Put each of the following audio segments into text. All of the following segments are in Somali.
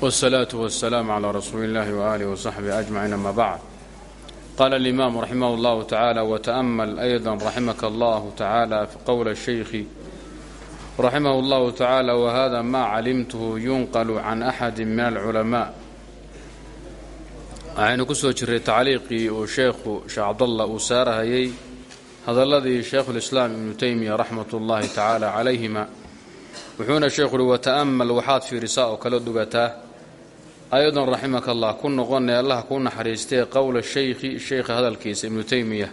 والصلاة والسلام على رسول الله وآله وصحبه أجمعين أما بعد قال الإمام رحمه الله تعالى وتأمل أيضا رحمك الله تعالى في قول الشيخ رحمه الله تعالى وهذا ما علمته ينقل عن أحد من العلماء waxaynu ku soo jiray tacliiqii uu sheekhu sheekh cabdallah uu saarahayay hadalladii sheekhulislaam ibnu teymiya raxmat ullaahi tacaala calayhima wuxuuna sheekhu uhi wata'amal waxaad fiirisaa oo kala dugataa ayadan raximaka allah ku noqonay allah kuu naxariistee qowla shaykhi sheykha hadalkiisa ibnu teymiya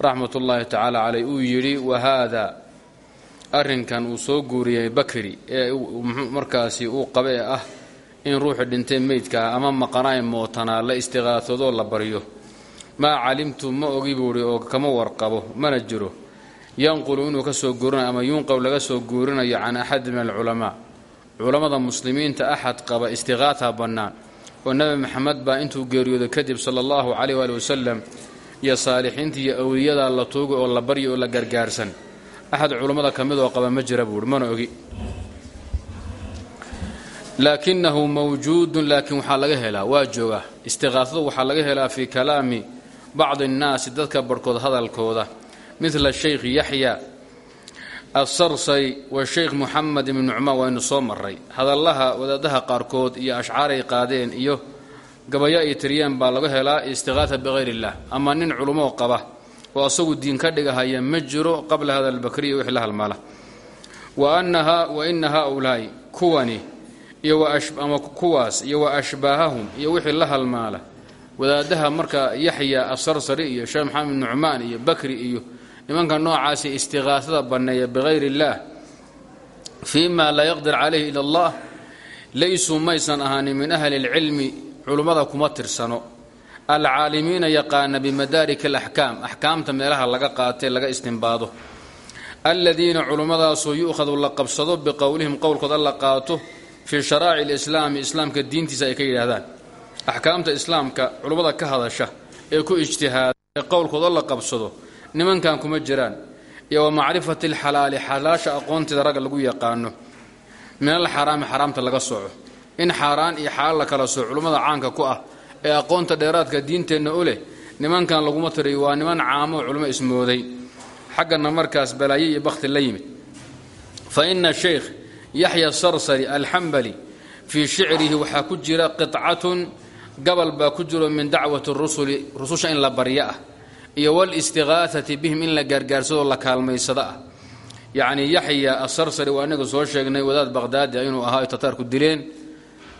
raxmatullaahi tacaala caleyh uu yidhi wahaada arrinkan uu soo guuriyey bakri ee markaasi uu qabe ee ah in ruuxu dhintay meydkaa ama maqanaay mootanaa la istiqaatadoo la baryo. Maa calimtu ma ogi buuhi oo kama warqabo mana jiro. Yanqulu inuu ka soo guurinayo ama yunqab laga soo guurinayo can axadi min alculamaa culammada muslimiinta axad qaba istiqaata bannaan. Oo nebi maxamed baa intuu geeriyooday kadib sala allahu caleyh waali wasalam iyo saalixiinta iyo awliyadaa la tuugay oo la baryo oo la gargaarsan. Axad culammada ka mid oo qaba ma jira buuhi mana ogi. Laakinahu mawjuudun laakiin waxaa laga helaa waa jooga. Istiqaasadu waxaa laga helaa fii kalaami bacdi annaasi dadka barhkood hadalkooda. Midla shaykh yaxya asarsay washaykh muxamed ibni nucmaan waynu soo maray hadallaha wadaadaha qaarkood iyo ashcaaray qaadeen iyo gabayo ay tiriyeen baa laga helaa istiqaasa bikayr illah ama nin culummoo qaba oo asagu diin ka dhigahaya ma jiro qabla hada albakriya wixii la halmaala. Wa ina haulaai kuwani ama kuwaas iyo wa ashbaahahum iyo wixii la halmaala. Wadaadaha marka yaxya asarsari iyo sheekh maxamed nucmaan iyo bakri iyo nimanka noocaasi istiqaasada banneeya bikayr illaah fii ma laa yaqdir calayhi ila allah laysuu maysan ahaanin min ahli اlcilmi culummada kuma tirsano. Alcaalimiina yaqaana bimadaarik alaxkaam axkaamta meelaha laga qaatay laga istinbaado aladiina culummadaasoo yu'khadu la qabsado biqowlihim qowlkooda la qaato fii sharaa'ic lislaami islaamka diintiisa ay ka yidhaahdaan. Axkaamta islaamka culummada ka hadasha ee ku ijtihaada ee qowlkooda la qabsado nimankan kuma jiraan. Iyo wa macrifati alxalaali xalaasha aqoonteeda ragga lagu yaqaano. Min alxaraami xaraamta laga soco in xaaraan iyo xalaal la kala soco culummada caanka ku ah ee aqoonta dheeraadka diinteenna u leh nimankan laguma tiriyo waa niman caamo culimo ismooday. Xaggana markaas balaaye iyo bakhti la yimid. Fa ina sheykh yaxya sarsari alxambali fii shicrihi waxaa ku jira qicatun gabal baa ku jiro min dacwati rusuli rususha in la baryo ah iyo walistiqaahati bihim in la gaargaarsadoo la kaalmaysado ah. Yacnii yaxya asarsari waa inaga soo sheegnay wadaad baqhdaadi ah inuu ahaa tataarku dileen.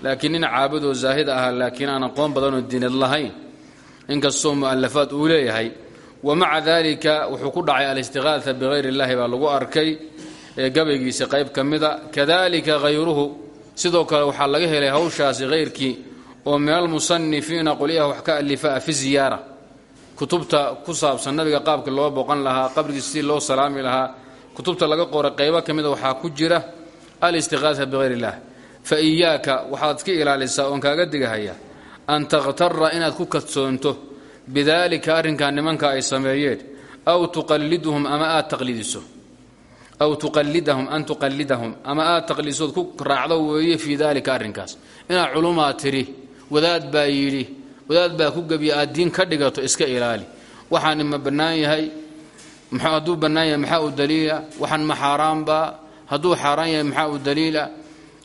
Laakiin nin caabudoo zaahid ahaa laakiin aan aqoon badanoo diinad lahayn inkastoo mu'alafaad uu leeyahay wa maca wuxuu ku dhacay alistiqaaa bikayr illahi baa lagu arkay ee gabaygiisa qayb ka mida kadalika hayruhu sidoo kale waxaa laga helay hawshaasi hayrkii oo min almusanifiina qolyaha wax ka alifaa fi ziyaara kutubta ku saabsan nabiga qaabka loo boqon lahaa qabrigiisa si loo salaami lahaa kutubta laga qoray qaybo ka mida waxaa ku jira alistiqaasa bikayr illah fa iyaaka waxaad iska ilaalisaa oon kaaga digahaya an takhtara inaad ku kadsoonto bidaalika arrinkan nimanka ay sameeyeen aw tuqaliduhum ama aad taqlidiso aw tuqalidahum an tuqalidahum ama aad taqlidisood ku raacdo weeye fii daalika arrinkaas. Inaad culumaa tiri wadaad baa yidhi wadaad baa ku gebiya aad diin ka dhigato iska ilaali. Waxaani ma bannaan yahay hadduu bannaan yahay maxaa u daliila? Waxaan ma xaaraanbaa hadduu xaaraan yahay maxaa u daliila?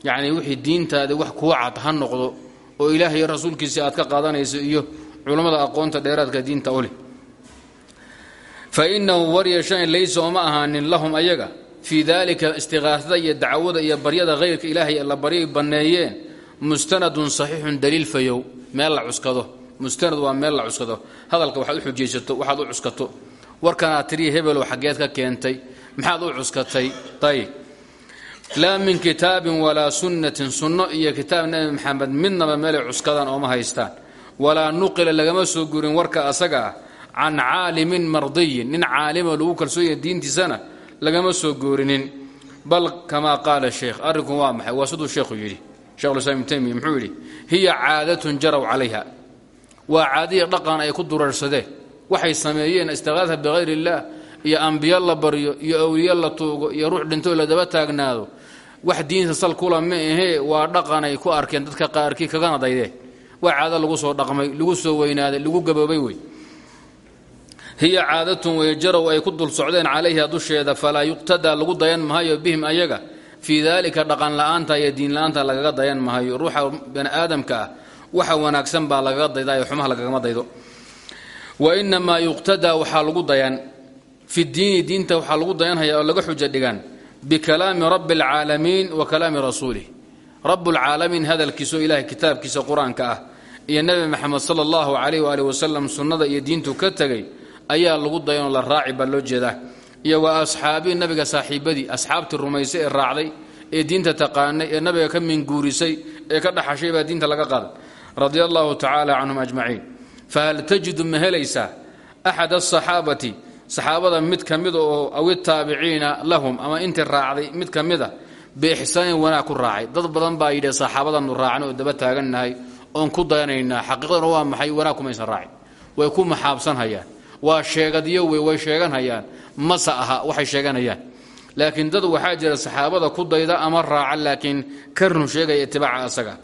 Yacnii wixii diintaada wax kuwa cad ha noqdo oo ilaahay rasuulkiisa aad ka qaadanayso iyo culummada aqoonta dheeraadka diinta u leh. Fa innahu waryashan laysa oma ahaanin lahum ayaga. Fii daalika istiqaasada iyo dacwada iyo baryada hayrka ilaahay la baryay banneeyeen mustanadun saxiixun daliil fayow meel la cuskado. Mustanad waa meel la cuskado. Hadalka waxaad u xujaysato waxaad u cuskato. Warkanaad tiriya hebelow xaggeed ka keentay. Maxaad u cuskatay? Ayb laa min kitaabin walaa sunnatin sunno iyo kitaab nebi maxamed midnaba meelay cuskadaan ooma haystaan. Walaa nuqila lagama soo gurin warka asaga ah. Can caalimin mardiyin nin caalimo lagu kalsoonya diintiisana lagama soo goorinin bal kamaa qaala sheekh arrinku waa maxay? Waa siduu sheekhu yidhi shekhulislaam ibnu taymiya muxuu yidhi hiya caadatun jaraw calayha. Waa caadiya dhaqan ay ku durarsadeen waxay sameeyeen istiqaasa bikayr illaah iyo ambiyo la baryo iyo awliye la tuugo iyo ruux dhintoo la daba taagnaado. Wax diinta sal kula ma ahee waa dhaqanay ku arkeen dadka qaarkii kagana daydeen waa caado lagu soo dhaqmay lagu soo weynaaday lagu gaboobay wey. Hiya caadatun wey jarow ay ku dul socdeen calayha dusheeda falaa yuqtadaa lagu dayan mahayo bihim ayaga fii daalika dhaqan la'aanta iyo diin la'aanta lagaga dayan mahayo ruuxa bani aadamka ah waxa wanaagsan baa lagaga daydaa xumaha lagagama daydo. Wa inamaa yuqtadaa waxaa lagu dayan. Fi diini diinta waxaa lagu dayanhaya oo laga xujo dhigan bikalaami rabbi alcaalamiin wa kalaami rasuulih rabbulcaalamiin hadalkiisaoo ilahay kitaabkiisa qur'aanka ah iyo nebi maxamed sala allahu calayh waali wasalam sunnada iyo diintu ka tegay ayaa lagu dayanoo la raaci baa loo jeedaa iyo wa asxaabii nabiga saaxiibadii asxaabtii rumaysay ee raacday ee diinta taqaanay ee nabiga ka minguurisay ee ka dhaxashay baa diinta laga qaaday. Radia allahu tacaala canhum ajmaciin. Fahal tajidu ma helaysaa axad asaxaabati saxaabada mid ka mida oo awi taabiciina lahum ama intii raacday mid ka mida biixsaanin wanaag ku raacay. Dad badan baa yidhi saxaabadanu raacna oo daba taagannahay oon ku dayanaynaa xaqiiqaduna waa maxay? Wanaag kumaysan raacin. Way ku maxaabsanhayaan. Waa sheegadyo wey way sheeganhayaan mase aha waxay sheeganayaan. Laakiin dad waxaa jira saxaabada ku dayda ama raaca laakiin ka run sheegaya itibaaca asaga.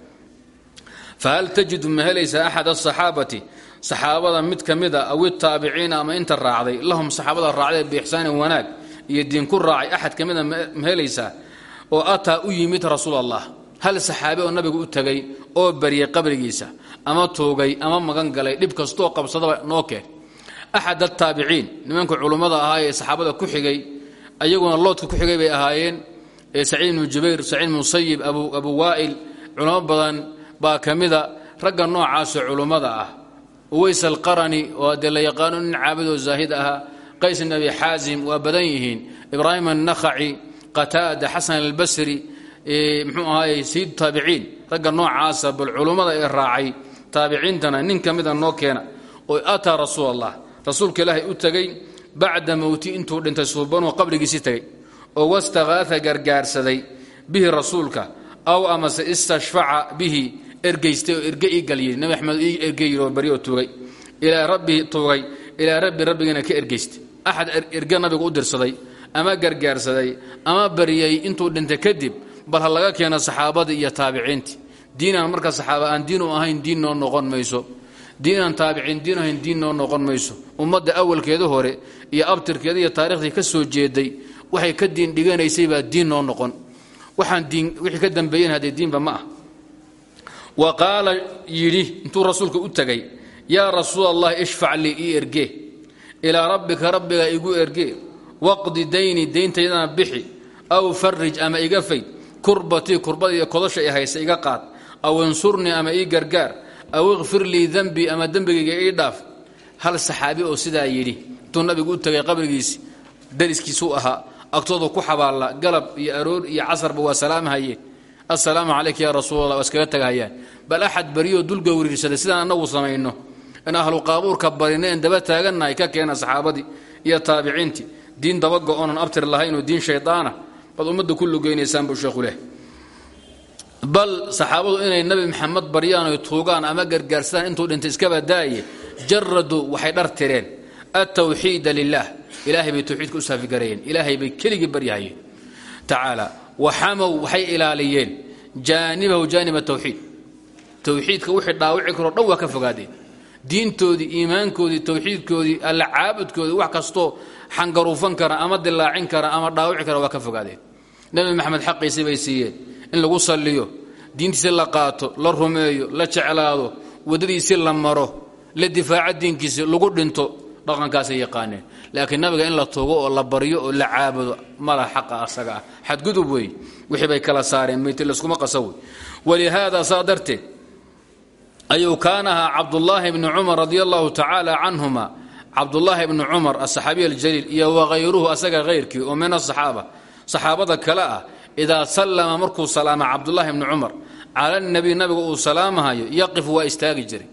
Fahal tajidu ma helaysaa axad asaxaabati saxaabada mid ka mida aw ama inta raacday lahum saxaabada raacday biixsaanin wanaag iyo diin ku raacay axad ka mida ma helaysaa oo ataa u yimid rasuul allah hal saxaabi oo nabigu u tegay oo baryay qabrigiisa ama tuugay ama magan galay dhib kastoo qabsadaba noo keen axad ataabiciin nimanka culummada ahaa ee saxaabada ku xigay ayaguna loodka ku xigay bay ahaayeen saciid ibnu jubayr saciid musayib abu waa'il culamo badan baa ka mida ragga noocaasoo culummada ah uways alqarani oo dee la yaqaano nin caabidoo zaahid ahaa qays ibn abi xaasim waa badan yihiin ibraahim annakhaci qataada xasan albasri mxuu ahaay sayid taabiciin ragga noocaasa bal rasuulka ilaahay u tegey bacda mowti intuu dhintay suubanuu qabrigiisii tegey oo wastakaaa gargaarsaday bihi rasuulka aw amase istashfaca bihi ergeystay oo erge ii galyii nabi axmed ii ergeyoo baryo tuugay. Ilaa rabbihi tuugay. Ilaa rabbi rabbigiina ka ergeystay. Axad erge nabigu u dirsaday ama gargaarsaday ama baryay intuu dhintay kadib bal ha laga keena saxaabadii iyo taabiciintii. Diinaan marka saxaaba aan diin u ahayn diin noo noqon mayso diinaan taabiciin diin ahayn diin noo noqon mayso. Ummadda awalkeeda hore iyo abtirkeeda iyo taariikhdii ka soo jeeday waxay ka diin dhiganaysay baa diin noo noqon. Waxaan diin wixii ka dambeeyen haddee diinba ma ah. Wa qaala yidhi intuu rasuulka u tegay yaa rasuul allah ishfac lii ii ergee. Ilaa rabbika rabbiga igu ergee. Waqdi dayni dayntaydana bixi. Aw farij ama iga fayd kurbatii kurbada iyo iga qaad. Aw insurnii ama ii gargaar aw ikfir lii dembii ama dembigayga ii dhaaf. Hal saxaabi oo sidaa yidhi intuu nabigu u tegay qabrigiisi dariskiisuu ahaa agtooda ku xabaalla galab iyo aroor iyo casarba waa salaamhaye assalaamu calayka yaa rasuulallah waa iskaga tagahayaan bal axad bariyoo dulga wiriirsaday sidaan annagu samayno. In ahlu qaabuurka barina en daba taagannahay ka keena saxaabadii iyo taabiciintii. Diin dabaga oonan abtir lahayn oo diin shaydaana baad ummadda ku lugeynaysaan buu sheekhu leh bal saxaabadu inay nabi maxamed baryaan oy tuugaan ama gargaarsadaan intuu dhintay iskaba daaye jaraduu waxay dhar tireen. Altawxiida lilah ilaahay bay tawxiidka u saafigarayeen. Ilaahay bay keligii baryahayeen tacaala waxamow waxay ilaaliyeen. Jaanibahu jaanib tawxiid tawxiidka wixii dhaawici karoo dhan waa ka fogaadeen. Diintoodii iimaankoodii tawxiidkoodii alla caabudkoodii wax kastoo xangaruufan kara ama dilaacin kara ama dhaawici kara waa ka fogaadeen. Nebi maxamed xaqiisii bay siiyeen in lagu salliyo diintiisi la qaato la rumeeyo la jeclaado waddadiisi la maro la difaaco diinkiisi lagu dhinto dhaqankaasay yaqaaneen. Laakiin nabiga in la tugo oo la baryo oo la caabudo mala xaqa asaga ah. Xadgudub wey wixii bay kala saareen meyti laskuma qasa wey walihaada saa darteed ayuu kaanahaa cabdullaahi bni cumar radi allahu tacaala canhuma. Cabdullaahi bni cumar asaxaabiy aljaliil iyo wakayruhu asaga hayrkii oo min asaxaaba saxaabada kale ah idaa sallama markuu salaama cabdullaahi bni cumar cala nabiy nabiga uu salaamahayo yaqif waa istaagi jiray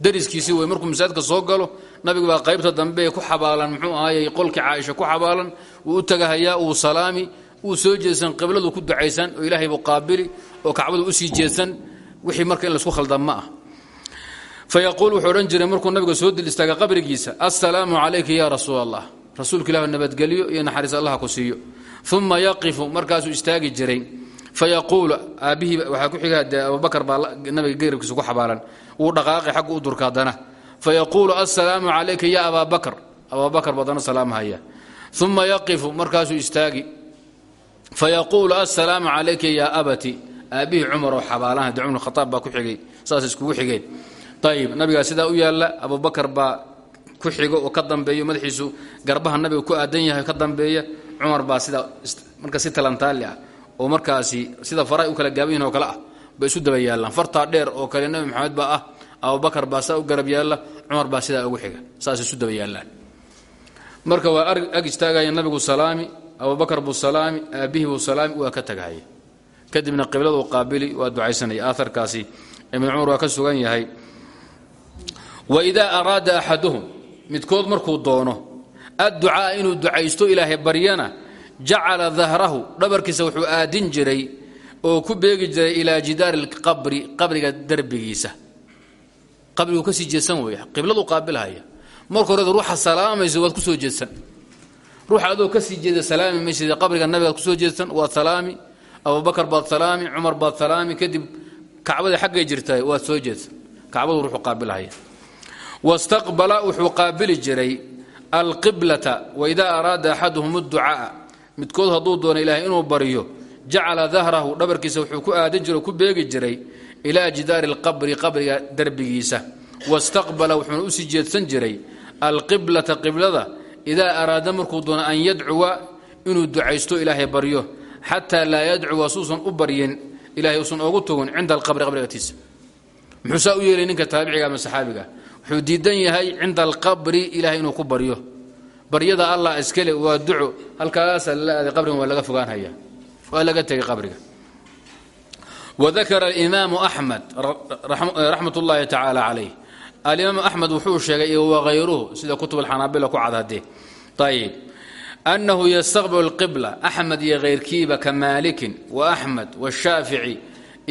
dariskiisii wey markuu masaajidka soo galo nabigu baa qaybta dambe ku xabaalan muxuu ahaayey qolkii caaisha ku xabaalan wuu u tagahayaa uu salaami wuu soo jeedsan qibladu ku ducaysan oo ilaahay buu qaabili oo kacbadu u sii jeedsan wixii marka in la isku khaldan ah fayaquul wuxuu odhan nabiga soo dil istaaga qabrigiisa assalaamu calayka ya rasuul allah rasuulka ilah nabadgelyo iyo naxariis allaha ku siiyo uma yaqifu markaasuu istaagi jiray fayaquulu aabbihii waxaa ku xiga dee abubakar baa nabiga geyrabkiisa ku xabaalan wuu dhaqaaqi xaggu u durka haddana fayaquulu assalaamu calayka ya abaa bakr abubakar badana salaamhaya uma yaqifu markaasuu istaagi fayaquulu assalaamu calayka ya abati aabbihii cumar oo xabaalaha de cumar khataab baa ku xigay saas iskugu xigeen ayib nabigaa sidaa u yaalla abubakar baa ku xigo oo ka dambeeyo madaxiisu garbaha nabiga cumar baa sida marka si talantaali ah oo markaasi sida farahay u kala gaaban yihiin oo kale ah bay isu daba yaallaan. Fartaa dheer oo kale nabi maxamed baa ah abubakar baa saa u garab yaalla cumar baa sidaa ugu xiga. Saas isu daba yaallaan. Marka waa ag istaagaya nabigu salaami abubakar buu salaami aabbihii buu salaami waa ka tagahaya kadibna qibladuu qaabili waa ducaysanaya aaarkaasi ibn cumar waa ka sugan yahay. Waidaa araada axaduhum midkood markuu doono adducaa inuu ducaysto ilaahay baryana jacala dahrahu dhabarkiisa wuxuu aadin jiray oo ku beegi jiray ilaa jidaari lqabri qabriga derbigiisa qabrigu ka sii jeedsan wey qibladu qaabilhaya marka horeed ruuxa salaamaysa waad ku soo jeedsan ruuxa adoo ka sii jeeda salaami maysid qabriga nabigaad ku soo jeedsan waad salaami. Abubakar baad salaami cumar baad salaami kadib kacbada xaggay jirtaa waad soo jeedsan kacbadu ruuxu qaabilhaya wastaqbala wuxuu qaabili jiray alqiblata waidaa araada axaduhum adducaa'a midkood hadduu doono ilaahay inuu baryo jacala dahrahu dhabarkiisa wuxuu ku aadin jiro ku beegi jiray ilaa jidaari alqabri qabriga derbigiisa wastaqbala wuxuuna u sii jeedsan jiray alqiblata qiblada idaa araada markuu doono an yadcuwa inuu ducaysto ilaahay baryo xataa laa yadcuwa suusan u baryin ilahay usan oogu tugin cinda alqabri qabriga agtiisa muxuu u yeelay ninka taabiciga ama saxaabiga wuxuu diidan yahay cinda alqabri ilahay inuu ku baryo. Baryada allah iskale waa duco halkaasa laaday qabrigan waa laga fogaanhaya waa laga tegay qabriga. Wadakara alimaamu axmed raxmat ullaahi tacaala calayh. Alimaamu axmed wuxuu sheegay wahayruhu sida kutub alxanaabila ku cadhadee. Ayib annahu yastaqbilu alqibla axmed iyo hayrkiiba ka maalikin wa axmed washaafici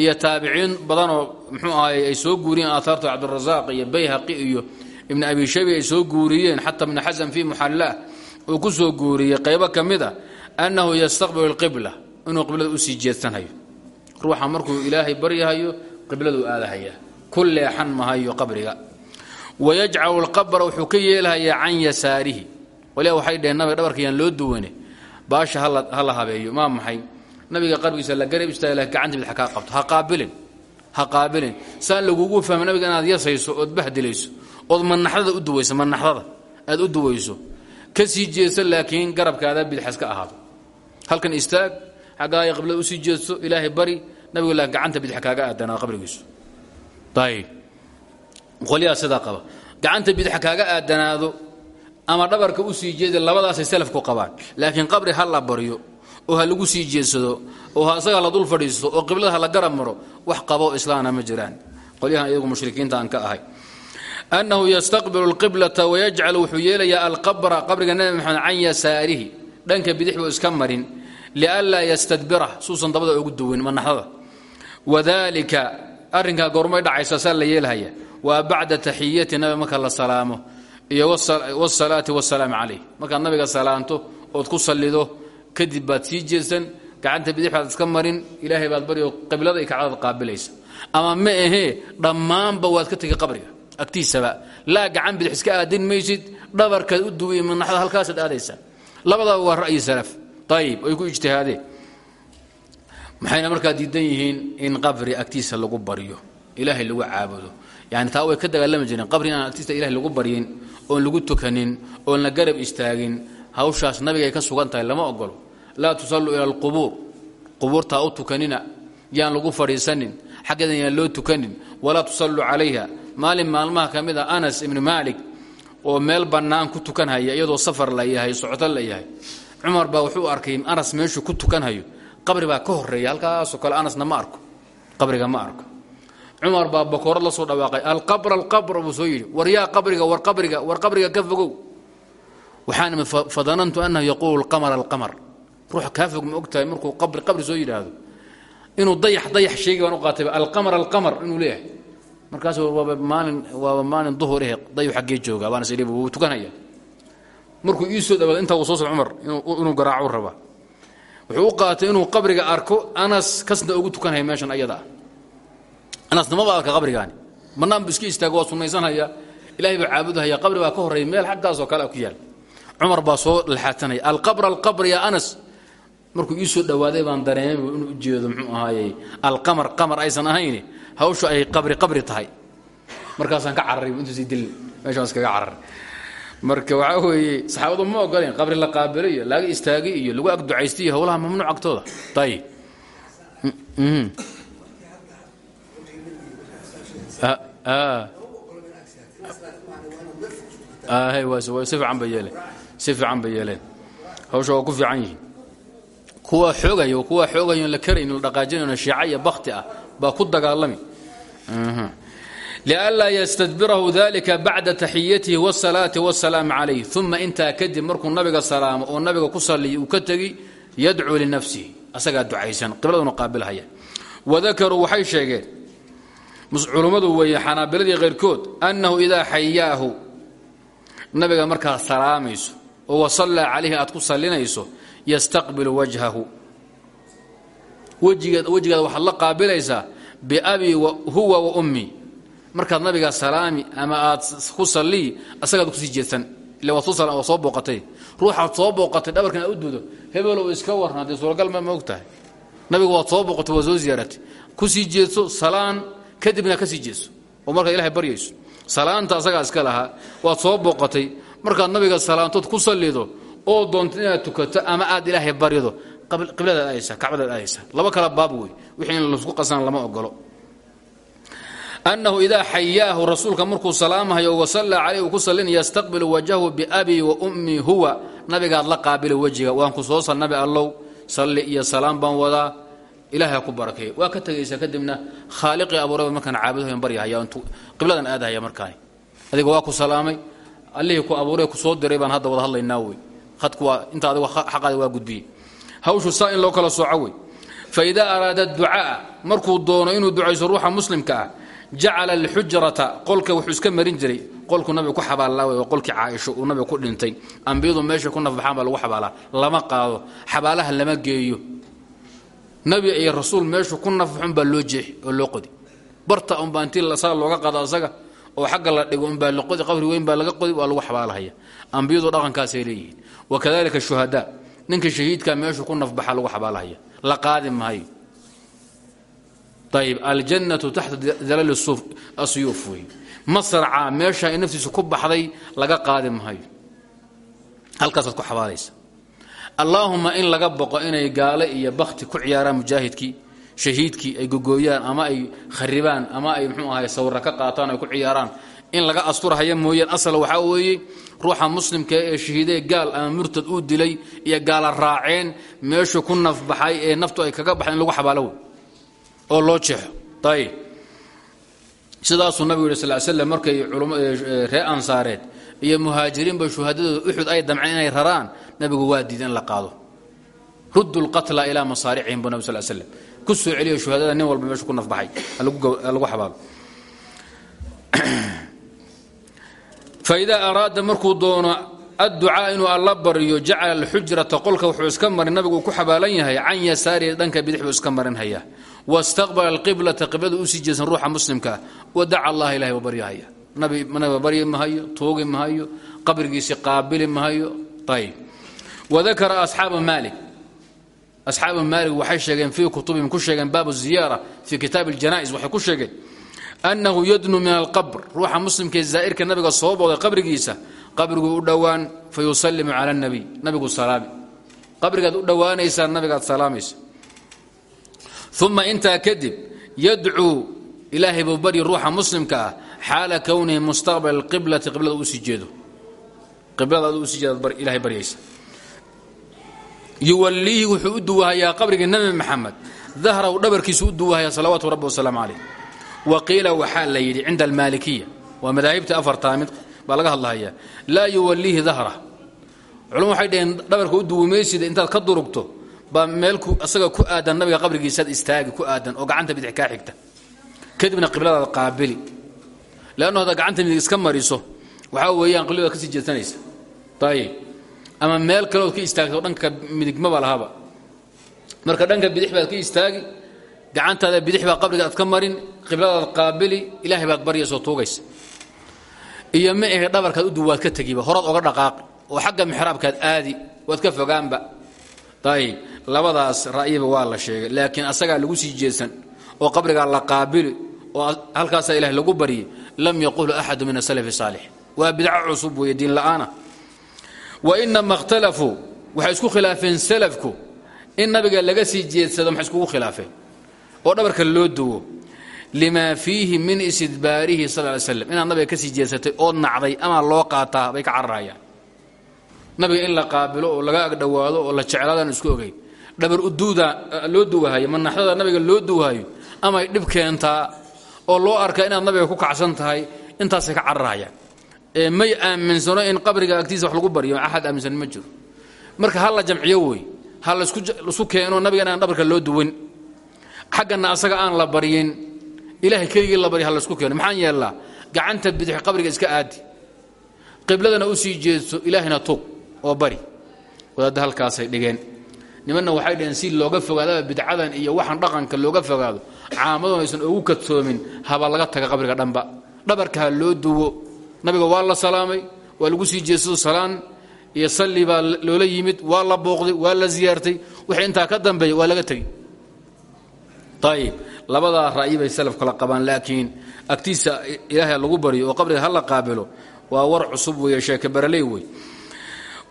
iyo taabiciin badanoo mxuu ahaay ay soo guuriyeen aaaarta cabdirasaaq iyo bayhaqi iyo ibn abi shaybi ay soo guuriyeen xata ibn xasan fii muxalla uu ku soo guuriyey. Qaybo ka mid a annahu yastaqbilu alqibla inuu qiblada u sii jeedsanhayo ruuxa markuu ilaahay baryahayo qibladuu aadahaya. Ku leexan mahayo qabriga. Wayajcalu alqabra wuxuu ka yeelhayaa can yasaarihi. Waliba waxay dheheen nabiga dhabarka yaan loo duwane baasha ha la habeeyo maa maxay nabiga qarbigiisa la garab istaag gacanta bidx kaa qabto. Ha qaabilin ha qaabilin. Saan lagugu fahma nabiga inaad yasayso ood bahdilayso ood manaxdada u duwayso manaxdada aad u duwayso. Ka sii laakiin garabkaada bidxas ka ahaado halkan istaag xaggaaya qiblada u sii jeedso ilaahay bari nabigu laakiin gacanta bidx kaaga aadanaa qabrigiisu. Ayib qolyaha sidaa qaba. Gacanta bidx kaaga aadanaado ama dhabarka u sii jeeda labadaasay salafku qabaan. Laakiin qabri ha la baryo oo ha lagu sii jeedsado oo ha isaga la dul fadhiisto oo qiblada la garab maro wax qabo islaana ma jiraan. Qolyahan iyagu mushrikiinta aan ka ahay. Annahu yastaqbilu alqiblata wayajcalu wuxuu yeelayaa alqabra qabriga nabi maxamed can yasaarihi dhanka bidix buu iska marin lianlaa yastadbirah suusan dabada ugu duwin manaxdada wadalika arrinkaa goormay dhacaysa saa la yeelhaya waa bacda taxiyati nabi marka la salaamo iyo wsalaati wasalaam calayh. Markaad nabiga salaanto ood ku sallido kadib baad sii jeedsan gacanta bidix iska marin ilaahay baad baryo qiblada iyo kacdada qaabilaysa. Ama ma ahee dhammaanba waad ka tegi qabriga agtiisaba. Laa gacan bidix iska aadin maysid dhabarkaad u duway manaxda halkaasaad aadaysaa labadaba waa ra'yi salaf. Ayib ay ku ijtihaadeen maxayna markaa diidan yihiin in qabri agtiisa lagu baryo ilaahay lagu caabudo. Yani taa way ka dagaalami jireen qabri inaan agtiisa ilahay lagu baryin oon lagu tukanin oon la garab istaagin hawshaas nabigay ka sugan tahay lama ogolo laa tusalluu ila alqubuur qubuurtaa u tukanina yaan lagu fadhiisanin xaggeedan yaan loo tukanin walaa tusalluu calayha. Maalin maalmaha ka mid a anas ibni maalik oo meel bannaan ku tukanhaya iyadoo safar la yahay socdo la yahay. Cumar baa wuxuu arkay anas meeshuu ku tukanhayo qabri baa ka horreeya halkaasoo kale anasna ma arko. Qabriga ma arko. Cumar baa bakoorad la soo dhawaaqay. Alqabr alqabr buu soo yidhi. War qabriga war qabriga war qabriga ka waxaan fadanantu annahu yaquulu alqamar alqamar ruux kaa fog ma ogtahay markuu qabri qabri soo yidhaahdo. Inuu dayax dayax sheegi baan u qaatayba alqamar alqamar inuu leeyahay. Markaas waaba maalin waaba maalin duhur eh dayu xaggee jooga baan is idhi wuu tukanaya markuu ii soo dhawaado intaa uu soo socdo cumar inuu garaaco rabaa. Wuxuu u qaatay inuu qabriga arko anas kasna ugu tukanhaya meeshan ayadaa anasna maba arka qabrigaani bannaan bu iska istaago waa sunnaysanhaya ilahay baa caabudahaya qabri baa ka horreeya meel xaggaasoo kale ku yaal. Cumar baa soo laxaatanaya. Alqabr alqabr ya anas markuu ii soo dhowaaday baan dareemay inuu ujeedo mxuu ahaayey alqamar qamar aysan ahayn hawshu ay qabri qabri tahay. Markaasaan ka cararay intuusi dilin meeshaan iskaga cararay. Marka waxaa weeye saxaabadu ma ogoleen qabri la qaabilo iyo laga istaagay iyo lagu ag ducaystay iyo howlaha mamnuuc agtooda. Ayib si fiican bay yeeleen. Si fiican bay yeeleen. Hawsha waa ku fiican yihiin kuwa xoogaya kuwa xoogayo la karayn la dhaqaajinayo shiica iyo ah baa ku dagaalami. Lianlaa ystadbirahu dalika bacda taxiyatihi wاsalaati wاsalaam calayh uma intaa kadib markuu nabiga salaamo oo nabiga ku saliya uu ka tegi yadcuu linafsihi asagaa ducaysan qibladuna qaabilhaya wadakaruu waxay sheegeen culummadu weeye xanaabiladii keyrkood annahu idaa xayaahu nabiga markaad salaamayso oo wasallaa calayhi aad ku sallinayso yastaqbilu wajhahu. Wejigaada waxaad la qaabilaysaa biabii huwa wa ummii markaad nabiga salaami ama aad ku sallii asagaad ku sii jeedsan. Ille waad soo booqatay. Ruuxaad soo booqatay dhabarkan aad u dudo hebelow iska warran haddii suuragal ma og tahay. Nabiga waad soo booqatay waad soo ziyaaratay. Kusii jeedso salaan kadibna ka sii jeedso. Oo markaad ilahay baryayso. Salaanta asagaa iska lahaa. Waad soo booqatay. Markaad nabiga salaantood ku sallido oo doonto inaad tukato ama aad ilaahay baryido qibladaad aadaysa kacbadaad aadaysa laba kala baab wey wixii in la isku qasana lama ogolo annahu idaa xayaahu rasuulka markuu salaamahayo wasallaa calayh uu ku sallin yastaqbilu wajhahu biabii wa ummii huwa. Nabigaad la qaabila wejiga. Waan ku soo sal nabi salli iyo salaam baan wadaa. Ilahay ku barakeeyo waa ka tegaysa kadibna khaaliqii abuuraba markaan caabudahayan baryahaya intuu qibladan aadahaya markaani adiga waa ku salaamay. Allihii ku abuuray ku soo diray baan hadda wada hadlaynaa wey waa waa in loo kala sooco wey. Fa idaa araada ducaa'a markuu doono inuu ducayso ruuxa muslimka ah jacala alxujrata qolka wuxuu iska marin jiray. Qolku nabiga ku xabaallaa wey oo qolkii uu nabiga ku dhintay. Ambiyadu meesha ku nafbaxaan baa lagu xabaalaa. Lama qaado. Xabaalaha lama geeyo. Nabi iyo rasuul meeshu ku nafbaxun baa loo jeexi oo loo qodi. Barta unbaa intii saa looga qaado oo xagga la dhigo unbaa la qodi qabri weyn baa laga qodi waa lagu xabaalahaya ambiyadu dhaqankaasay leeyihiin. Wakadalika shuhadaa ninka shahiidka meeshu ku nafbaxa lagu xabaalahaya la qaadi maayo. Ayb aljannatu taxta dalal asyuuf wey masraca meesha ay naftiisu ku baxday laga qaadi maayo. Halkaasaad ku xabaalaysa. Allaahuma in laga boqo inay gaale iyo bakti ku ciyaaraan mujaahidkii shahiidkii ay gogooyaan ama ay kharibaan ama ay mxuu ahay sawira ka qaataan ay ku ciyaaraan. In laga asturahaya mooyaan asal waxaa weeye ruuxa muslimka ee shahiidee gaal ama murtad uu dilay iyo gaala raaceen meeshu ku nafbaxay ee naftu ay kaga baxday in lagu xabaalo wey oo loo jeexo. Ayb sidaasuu nabigu yidhi sal slam markay ree ansaareed iyo muhaajiriinba shuhadadooda uxud ay damceen inay raraan nabigu waa diiday in la qaado. Ruddu lqatla ilaa masaaricihim bu nabig sal slam ku soo celiyo shuhadada nin walba meeshu ku nafbaxay lagu xabaalo faidaa araada markuu doono adducaa inuu alla baryo jacala alxujrata qolka wuxuu iska marin nabigu ku xabaalan yahay can yasaarihi dhanka bidix buu iska marinhaya wastaqbala alqiblata qiblada u sii jeesan ruuxa muslimkaa wadaca allah ilahay buu baryahaya nabiba baryi mahayo toogi mahayo qabrigiisi qaabili mahayo ayb wadakara asxaabu maalik asxaabu maalik waxay sheegeen fii kutubihim ku sheegeen baabu ziyaara fii kitaabi aljana'is waxay ku sheegeen annahu yadnu min alqabr. Ruuxa muslimkaee zaa'irka nabiga soo booday qabrigiisa qabriguu u dhowaan fa yusallimu cala nabiy nabigu salaami. Qabrigaad u dhowaanaysaa nabigaad salaamaysa. Uma intaa kadib yadcuu ilaahay buu baryi ruuxa muslimka ah xaala kownihi mustaqbal alqiblati qiblada u sii jeedo. Qiblada adu u sii jeedaad ilahay wuxuu u duwahayaa qabrigii nabi maxamed. Dahrahu dhabarkiisu u duwahayaa salawaatu rabbi wasalaamu calayh wa qiila waxaa la yidhi cinda almaalikiya waa madaahibta afartaa mid baa laga hadlahayaa laa yuwalliihi dahra culum waxay dhaheen dhabarka u duwumaysida intaad ka durugto baa meel asaga ku aadan nabiga qabrigiisaad istaagi ku aadan oo gacanta bidix kaa xigta kadibna qibladaad qaabili leannu haddaad gacanta midig iska mariso waxaa weeyaan qibladaad ka sii jeesanaysa ayib ama meel kaleood ka istaagto dhanka midig maba baad ka istaagi gacantaada bidix baa qabriga aad ka marin qibladaad qaabili ilaahay baad baryaysoo tuugaysa. Iyo ma ahe dhabarkaad u duwaad ka tegiba. Horaad oga dhaqaaqi oo xagga mixraabkaad aadi waad ka fogaanba. Ayib labadaas ra'yiba waa la sheegay. Laakiin asagaa lagu sii jeedsan oo qabrigaa la qaabili oo halkaasaa ilahay lagu baryay lam yaqulu axadu min asalafi saalix. Waa bidco cusub weeye diin la'aana. Wa inama اkhtalafuu waxay isku khilaafeen salafku. In nabiga laga sii jeedsado maxay iskugu khilaafeen oo dhabarka loo duwo lima fiihi min istidbaarihi sal ly slam inaad nabiga ka sii jeedsatay oo nacday ama loo qaataa bay ka cararayaan. Nabiga in la qaabilo oo laga agdhowaado oo la jeclaadaan isku ogeyn. Dhabar uduuda loo duwahayo manaxdada nabiga loo duwahayo amay dhib keentaa oo loo arkaa inaad nabiga ku kacsan tahay intaasay ka cararayaan. Ee may aaminsano in qabriga agtiisa wax lagu baryo axad aaminsan ma marka ha la jamciyo wey ha la isku keeno nabiga inaan dhabarka loo duwan xaggana asaga aan la baryin ilahay keligii la barya ha la isku keeno. Maxaan yeellaa? Gacanta bidix qabriga iska aadi. Qibladana u sii jeedso ilaahayna tuug oo bari. Wadaadda halkaasay dhigeen. Nimanna waxay dhaheen si looga fogaadaba bidcadan iyo waxaan dhaqanka looga fogaado caamaduna aysan ugu kadsoomin haba laga taga qabriga dhanba. Dhabarka ha loo duwo. Nabiga waa la salaamay waa lagu sii jeedsado salaan iyo salli baa loola yimid waa la booqday waa la ziyaartay wixii intaa ka dambeeya waa laga tegi ayib labadaa ra'yi bay salaf kala qabaan laakiin agtiisa ilaahay lagu baryo oo qabriga ha la qaabilo waa war cusub weeye sheeke baraley wey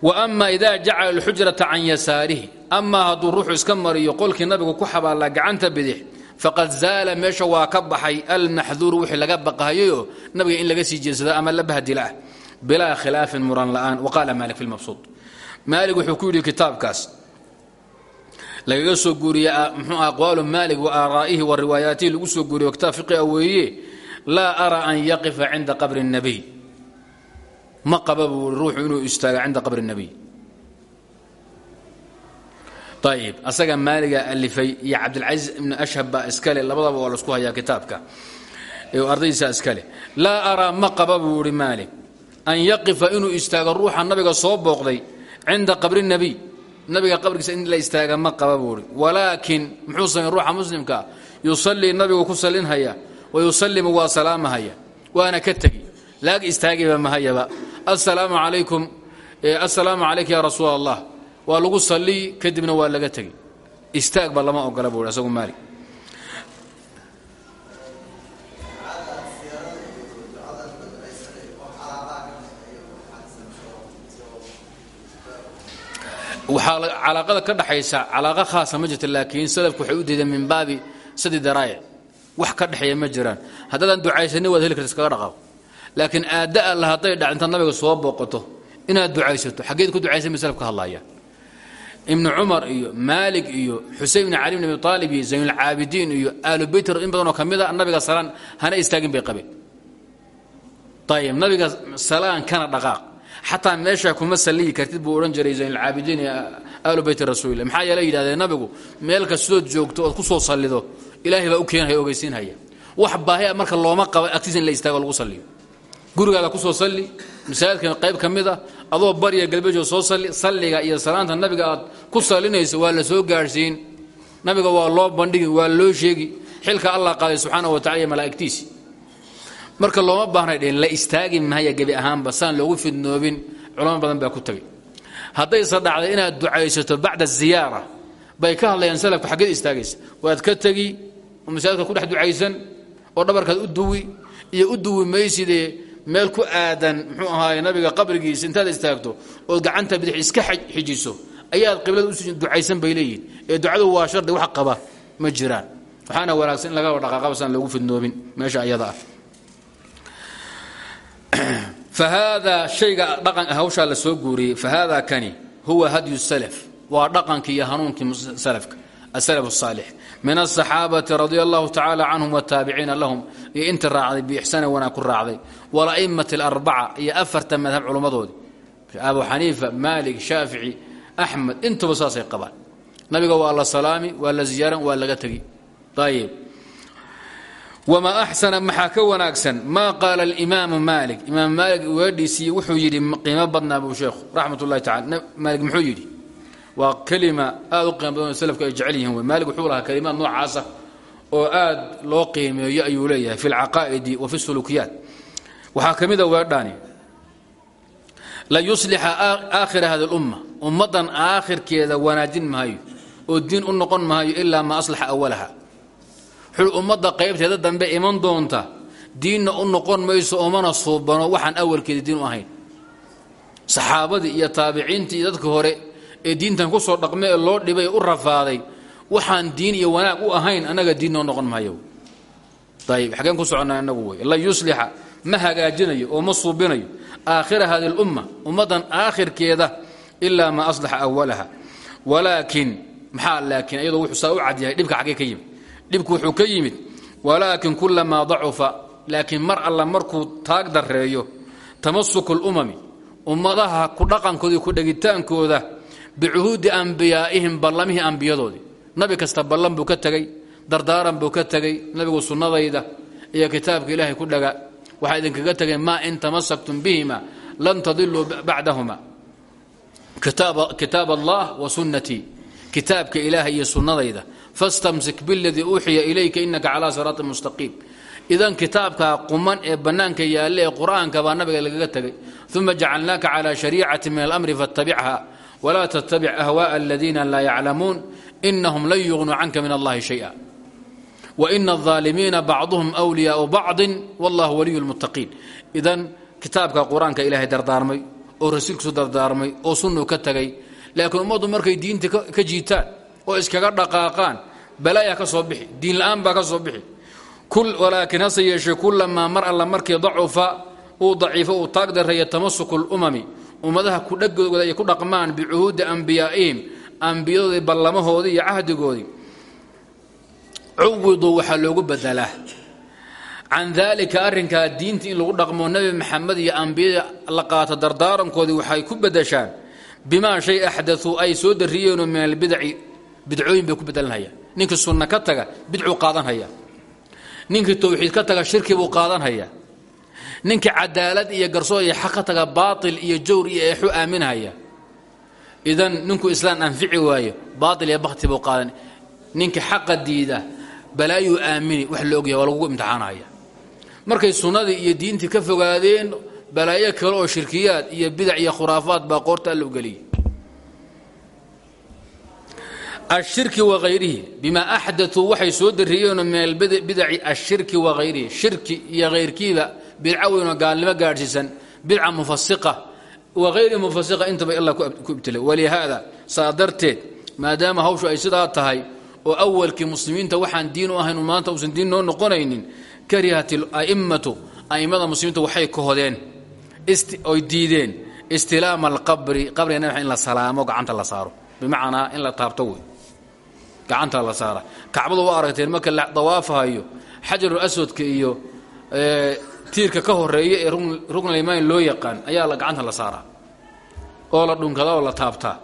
wa ama ida jacala alxujrata can yasaarihi amaa hadduu ruuxu iska mariyo qolkii nabigu ku xabaallaa gacanta bidix faqad zaala meesha waa ka baxay almaxduuru wixii laga baqahayayoo nabiga in laga sii jeedsado ama la bahdila ah bilaa khilaafin muran la'aan waqaala maalik lagaga soo guuriye mxuu aqwaalu maalik wa aaraa'ihi wa riwaayaatihi lagu soo guuriye kitaab fiqia weeye laa ara an yaqifa cinda qabri الnabiy ma qaba buu ruuxu inuu istaaga cinda qabri الnabiy ayib asaga maaliga alifay iyo cabdilcaziiz ibnu ashhab baa iskale labadaba waa laisku hayaa kitaabka ardaydiisa iskale laa araa ma qaba buu ihi maalik an yaqifa inuu istaago ruuxa nabiga soo booqday cinda qabri الnabiy nabiga qabrigiisa in la istaaga ma qaba buu ihi walaakin muxuu samay ruuxa muslimkaa yusallii nabigu ku salinhaya wa yusallimu waa salaamahaya waana ka tegi. Laag istaagiba mahayaba assalaamu calaykum assalaamu calayka ya rasuul allah waa lagu sallii kadibna waa laga tegi. Istaagba lama ogola buu asagu maali waxaa calaaqada ka dhaxaysa calaaqa khaasa ma jirta laakiin salafku waxay u diideen min baabi sadi daraa'ic wax ka dhexeeya ma jiraan. Haddaadan ducaysanin waad heli karta iskaga laakiin aadda alla hadday dhac nabiga soo booqato inaad ducaysato xaggeed ku ducaysan bay salafka hadlaayaan ibnu cumar iyo maalik iyo xusein bn cali bn abi aalib iyo zaynulcaabidiin iyo aalu beyt in badanoo ka mid a nabiga salaan hana istaagin bay qabeen. Ayib nabiga salaan kana dhaqaaq xataa meesha kuma saliyi kartid buu odhan jiray zaynulcaabidiin iyo aalu beyti rasuulillah maxaa yeele yidhahdeen nabigu meel kastood joogto ood ku soo sallido ilaahay baa u keenhaya ogeysiinhaya wax baahi marka looma qaba agtiisa in la istaago lagu salliyo. Gurigaada ku soo salli masaajidka qayb ka mid a adoo barya galbejo soo salli salliga iyo salaanta nabiga aad ku sallinayso waa la soo gaadhsiin. Nabiga waa loo bandhigi waa loo sheegi. Xilka allah qaaday subxaana wa tacala iyo marka looma baahnay dheen la istaagi mahaya gebi ahaanba saan loogu fidnoobin culamo badan baa ku tegay haddayse dhacday inaad ducaysato bacda ziyaara bay ka hadlayaan salafka xaggeed istaagaysa. Waad ka tegi oo masaajidka ku dhex ducaysan oo dhabarkaad u duwi iyo u duwi maysidee meel ku aadan muxuu ahaaye nabiga qabrigiisa intaad istaagto ood gacanta bidix iska xijiso ayaad qiblada u sii ducaysan bay leeyihiin ee ducadu waa shardi wax qaba ma jiraan. Waxaana wanaagsan laga dhaqaaqaba saan fidnoobin meesha ayada ah fahaada shayga dhaqan hawshaa la soo guuriyey fahaada kani huwa hadyu salaf waa dhaqankii iyo hanuunkii salafka asalaf الصaalix min الصaxaabati radia allahu tacala canhum wataabiciina lahum iyo inta raacday biixsaani wanaag ku raacday wala'immati اlarbaca iyo afarta madhab culummadoodii abu xaniifa maalik shaafici axmed intuba saasay qabaan nabiga waa la salaami waa la ziyaaran waa laga tegi ayib wmaa axsana maxaa ka wanaagsan maa qaala alimaamu maalik imaam maalik weedhiisii wuxuu yidhi qiimo badnaa buu sheekhu raxmat ullahi tacala maalik muxuu yidhi waa kelima aad u qiimo badan oo salafku ay jecel yihiin wey maalig wuxuu lahaa kelimaad noocaasa oo aad loo qiimeeyo ayuu leeyahay fi alcaqaa'idi wa fi sulukiyaat waxaa ka mid a weedhaani la yuslixa aakhira hadi lumma ummaddan aakhirkeeda wanaajin maayo oo diin u noqon maayo ilaa maa aslaxa awalaha xul ummadda qaybteeda dambe iman doonta diinna u noqon mayso oomana suubano waxaan awalkeeda diin u ahayn. Saxaabadii iyo taabiciintii iyo dadka hore ee diintan ku soo dhaqme loo dhibay u rafaaday waxaan diin iyo wanaag u ahayn annaga diin noo noqon maayo. Ayib xageen ku soconnaa inagu wey la yuslixa ma hagaajinayo oo ma suubinayo aakhira hadi lumma ummaddan aakhirkeeda ilaa maa aslaxa awalaha walaakin maxaa laakiin? Iyadoo wuxuu saa u cad yahay dhibka xaggee ka yimid dhibku wuxuu ka yimid walaakin kulamaa dacufa laakiin mar alla markuu taag dareeyo tamasuku lumami ummadaha ku dhaqankooda ku dhegitaankooda bicuhuudi ambiyaa'ihim ballamihii ambiyadoodii nabi kasta ballan buu ka tegey dardaaran buu ka tegey nabigu sunnadayda iyo kitaabka ilaahay ku dhaga waxaa idinkaga tegeen maa in tamasaktum bihima lan tadiluu bacdahuma kitaab allah wa sunnatii kitaabka ilaahay iyo sunnadayda fastamsik biladii uuxiya ilayka inaka calaa siraati mustaqiim idan kitaabkaa quman ee bannaanka yaalle ee qur'aanka baa nabiga lagaga tegay uma jacalnaaka calaa shariicati min alamri faattabicha walaa tattabic ahwaءa aladiina laa yaclamuun inahum lan yugnuu canka min allahi shaya waina الظaalimiina bacduhum wliyaau bacdi wallahu waliyu lmuttaqiin idan kitaabka qur-aanka ilaahay dardaarmay oo rasuulkiisu dardaarmay oo sunnuu ka tegay laakiin ummaddu markay diinta ka jiitaan oo iskaga dhaqaaqaan balaaya ka soo bixi diin la'aan baa ka soo bixi. Walaakiin hase yeeshee kulamaa mar alla markii dacufa uu daciifo uu taag dareeya tamasuku lumami ummadaha kudhagooda ay ku dhaqmaan bicuhuudi ambiyaa'ihim ambiyadoodii ballamahoodii iyo cahdigoodii. Cuwiduu waxaa loogu bedelaa can daalika arrinkaa diinta in lagu dhaqmo nebi maxamed iyo ambiyada la qaato dardaarankoodii waxay ku bedeshaan bimaa shay axdauu ay soo dariyeenoo min albidaci bidcooyin bay ku bedelanhayaan ninkii sunna ka taga bidcuu qaadanhaya ninkii towxiid ka taga shirki buu qaadanhayaa. Ninkii cadaalad iyo garsoor iyo xaq ka taga baatil iyo jawr iyo eexu aaminhaya idan ninkuu islaan anfici waayo baatil iyo bakti buu qaadan. Ninkii xaqa diida balaayuu aamini wax la ogyahay waa imtixaanaya markay sunnadii iyo diintii ka fogaadeen balaayo kale oo shirkiyaad iyo bidac iyo khuraafaad baa qoorta alla u ashirki waayrihi bimaa axdatuu waxay soo dariyeenoo min albidaci ashirki waayrihi shirki iyo hayrkiiba bidca weynoo gaalnimo gaadhsiisan bidca mufasiqa waayri mufasiqa intaba ilaa ku ibtilay walihaada saa darteed maadaama hawshu ay sidaa tahay oo awalkii muslimiinta waxaan diin u ahayn maanta uusan diin noo noqonaynin karihat a'immatu a'immada muslimiinta waxay kohodeen oy diideen istilaama alqabri qabriga nabi in la salaamo gacanta saaro bimacnaa in la taabto gacanta la saara. Kacbadu waa aragteen marka la dawaafahayo xajarul aswadka iyo tiirka ka horreeya ee ruknalimaan loo yaqaan ayaa gacanta la saaraa. Oo la dhunkada oo la taabtaa.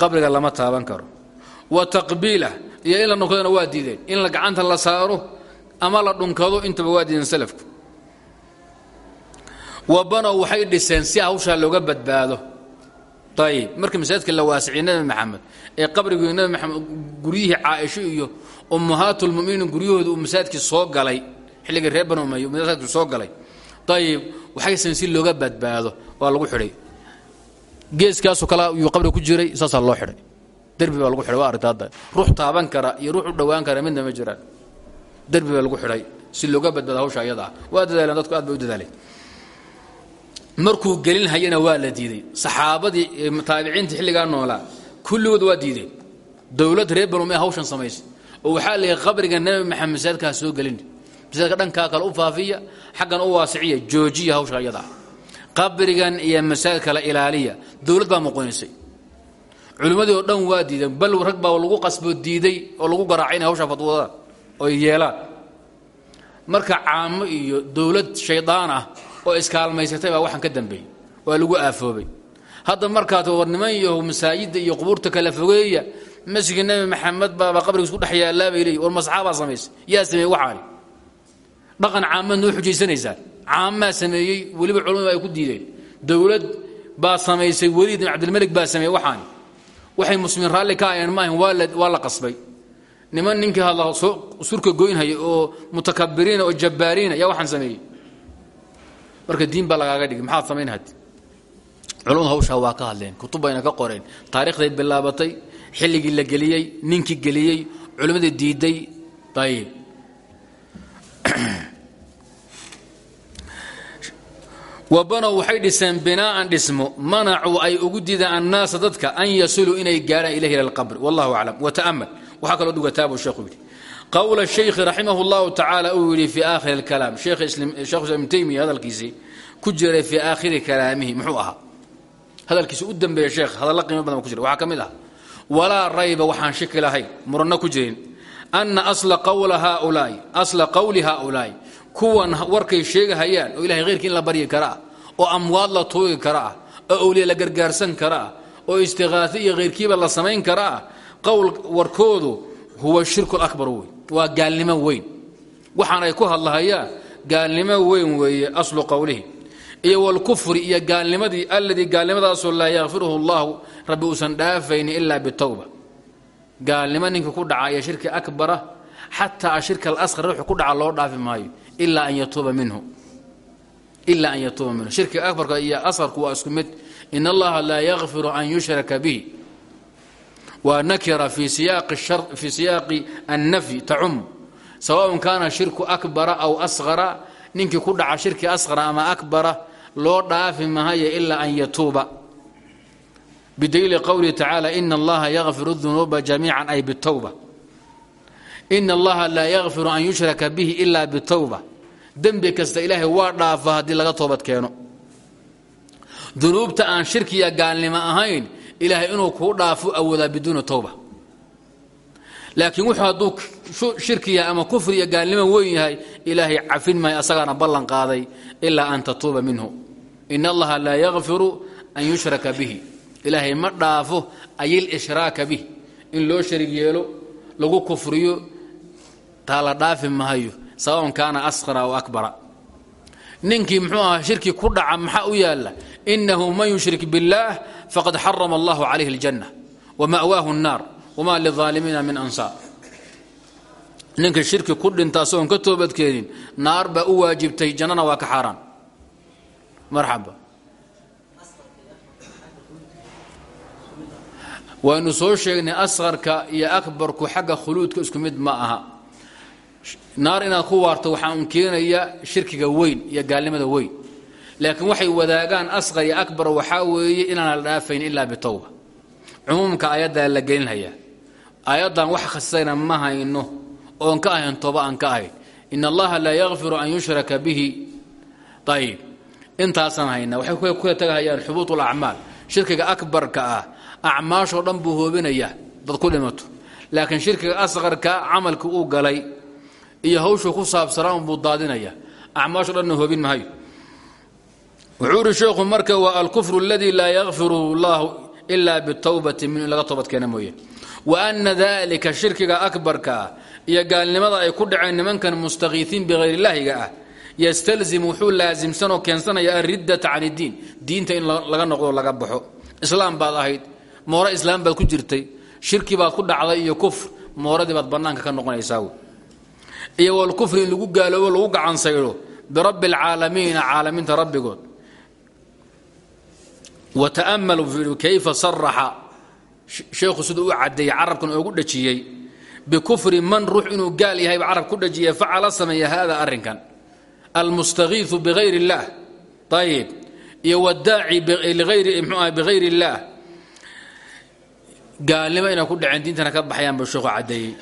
Qabriga lama taaban karo. Wa taqbiilah iyo in la dhunkadona waa diideen. In la gacanta la saaro ama la dhunkado intaba waa diideen salafku. Wa banow waxay dhiseen si hawshaa looga badbaado ayib markii masaajidka la waasiciyey nebi maxamed ee qabrigii nebi maxamed guryihii caaisho iyo ummahaatulmuminiin guryahooda uu masaajidkii soo galay xilligii reer banu umayo masaajidkii soo galay. Ayib waxay seen si looga badbaado waa lagu xidhay. Geeskaasoo kale yuu qabriga ku jiray saasaa loo xidhay. Derbi baa lagu xidhay waa aragta hadda ruux taaban kara iyo ruux u dhowaan kara midna ma jiraan. Derbi baa lagu xidhay si looga badbaado hawsha waa dadaaleen dadku aad bay u dadaaleen markuu gelin hayana waa la diiday saxaabadii taabiciintii xilligaa noolaa kulligood waa diideen. Dowlad reer banume hawshan samaysay. Oo waxaa leeyahay qabriga nebi maxamed masaajidkaa soo gelin. Masaajidka dhankaa kale u faafiya xaggan u waasiciya joojiya hawsha qabrigan iyo masaajidka la ilaaliya. Dowlad baa muqonisay culimmadii oo dhan waa diideen. Bal rag baa lagu qasboo diiday oo lagu garaacay inay hawshaa fadwadaan oo yeelaan. Marka caamo iyo dowlad shaydaan ah oo iskaalmaysatay baa waxaan ka dambeeyey. Waa lagu aafoobay. Hadda markaad war niman yaho masaajidda iyo qubuurta kala fogeeya masjidka nebi maxamed baaba qabrigiis ku dhex yaallaa bay leeyi war masxaabaa samaysay. Yaa sameeyey waxaani dhaqan caamaad noo xujaysanaysaan caamamaa sameeyey weliba culamadu ay ku diideen. Dowlad baa samaysay weliid bin cabdilmalik baa sameeyey waxaani waxay muslimiin raalli ka ahayeen maahan waa la qasbay. Niman ninkii hadla surka goynhaya oo mutakabiriina oo jabbaariina yaa waxaan sameeyey marka diin baa lagaaga dhigay. Maxaad samayn had culumadu hawshaa waa ka hadleen. Kutub bayna ka qoreen. Taarikhday bilaabatay. Xilligii la geliyey. Ninkii geliyey. Culimmadii diiday ayib wabanow waxay dhiseen binaa'an dhismo. Manacuu ay ugu diideen annaasa dadka an yasiluu inay gaadhaan ilayhi ila alqabri wallahu aclam. Wata'amal waxaa kaloo dhugataabu sheekhu yidhi. Qowla shaykhi raximah llahu tacaala uu yidhi fii aakhiri alkalaam. Shekhu islam ibnu taymiya hadalkiisii ku jiray fii aakhiri kalaamihi muxuu ahaa. Hadalkiisa u dambeeya sheekh hadalla qiimo badan ku jira waxaa ka mid ah walaa rayba waxaan shiki lahayn muranno ku jirin anna asla qowli haaulaa'i kuwan warkay sheegahayaan oo ilahay khayrkii in la baryi kara oo amwaad la tuugi kara oo awliya la gargaarsan kara oo istiqaaso iyo khayrkiiba la samayn kara qowl warkoodu huwa shirku akbar wey waa gaalnimo weyn. Waxaan ay ku hadlahayaan gaalnimo weyn weeye aslu qowlihi iyo wlkufri iyo gaalnimadii alladii gaalnimadaasoo laa yakfiruhu llahu rabbi uusan dhaafayni ilaa bitowba gaalnimo ninka ku dhacaya shirki akbara xataa ashirka alasqar ruuxu ku dhaca loo dhaafi maayo ilaa an yatuuba minhu. Ilaa an yatuuba minhu. Shirkiga akbarka iyo asqarku waa isku mid. In allaha laa yakfiru an yushraka bihi waa nakira fi siyaaqi annafyi tacum sawaءn kaana shirku akbara aw asqara ninkii ku dhaca shirki asqara ama akbara loo dhaafi mahayo ilaa an yatuuba. Bidaliili qowlihi tacaala ina allaha yakfiru dunuuba jamiica ay bitowba ina allaha laa yakfiru an yushraka bihi ila bitowba dembi kasta ilaahay waa dhaafa haddii laga toobad keeno dunuubta aan shirkiya gaalnimo ahayn ilaahay inuu kuu dhaafo awoodaa biduuni towba laakiin wuxuu hadduu shirkiya ama kufri gaalnimo weyn yahay ilaahay cafin maayo asagaana ballan qaaday ilaa an tatuuba minhu. In allaha laa yakfiru an yushraka bihi. Ilaahay ma dhaafo ayilishraaka bih. In loo sharig yeelo lagu kufriyo taa la dhaafi mahayo sawaon kaana asqara aw akbara ninkii muxuu ahaa shirki ku dhaca maxaa u yaalla inahu man yushrik biاllaah faqad xarama allahu calayhi اljanna wama'waahu الnaar wma lilaalimiina min ansaar ninka shirki ku dhinta asagoon ka toobadkeenin naar baa u waajibtay jannana waa ka xaaraan marxaba waynu soo sheegnay asqarka iyo akbarku xagga khuluudka isku mid ma aha naar inaad ku waarto waxaa un keenaya shirkiga weyn iyo gaalnimada weyn. Laakiin waxay wadaagaan asqar iyo akbar waxaa weeye inaan la dhaafayn ilaa bitowba cumuumka ayaddaa la gelinhayaa. Aayaddan wax khasisayna ma hayno. Oon ka ahayn tooba aan ka ahayn. In allaha laa yakfiru an yushraka bihi. Ayib intaasaan hayna waxay kula tagahayaan xubuut ulacmaal shirkiga akbarka ah acmaashoo dhan buu hoobinayaa dad ku dhimato. Laakiin shirkiga asqarka camalkii uu galay iyo hawshuu ku saabsanaa unbuu daadinaya. Acmaasho dhanna hoobin mahayo wuxuu sheekhu marka waa alkufru aladii laa yakfiru llahu ila bitowbati min in laga toobad keena mooye. Wa ana dalika shirkiga akbarkaa iyo gaalnimada ay ku dhaceen nimankan mustakiifiin bikayr illaahiga ah yastalzim wuxuu laasimsanoo keensanaya alriddata can iddiin diinta in laga noqdo laga baxo. Islaam baad ahayd moore islaam baad ku jirtay. Shirki baad ku dhacday iyo kufr mooradii baad bannaanka ka noqonaysaa iyo walkufri in lagu gaaloobo lagu gacansaydho birabbi alcaalamiina caalamiinta rabbigood. Wata'amalu kayfa saraxa sheekhu siduu u caddeeyey carabkan oogu dhajiyey. Bikufri man ruux inuu gaal yahayba carab ku dhajiya facala sameeya hada arrinkan. Almustakiiu bigayr اllaah ayib iyo wadaaci mxuah bigayr اllaah gaalnimo inay ku dhaceen diintana ka baxayaan buu sheekhu caddeeyey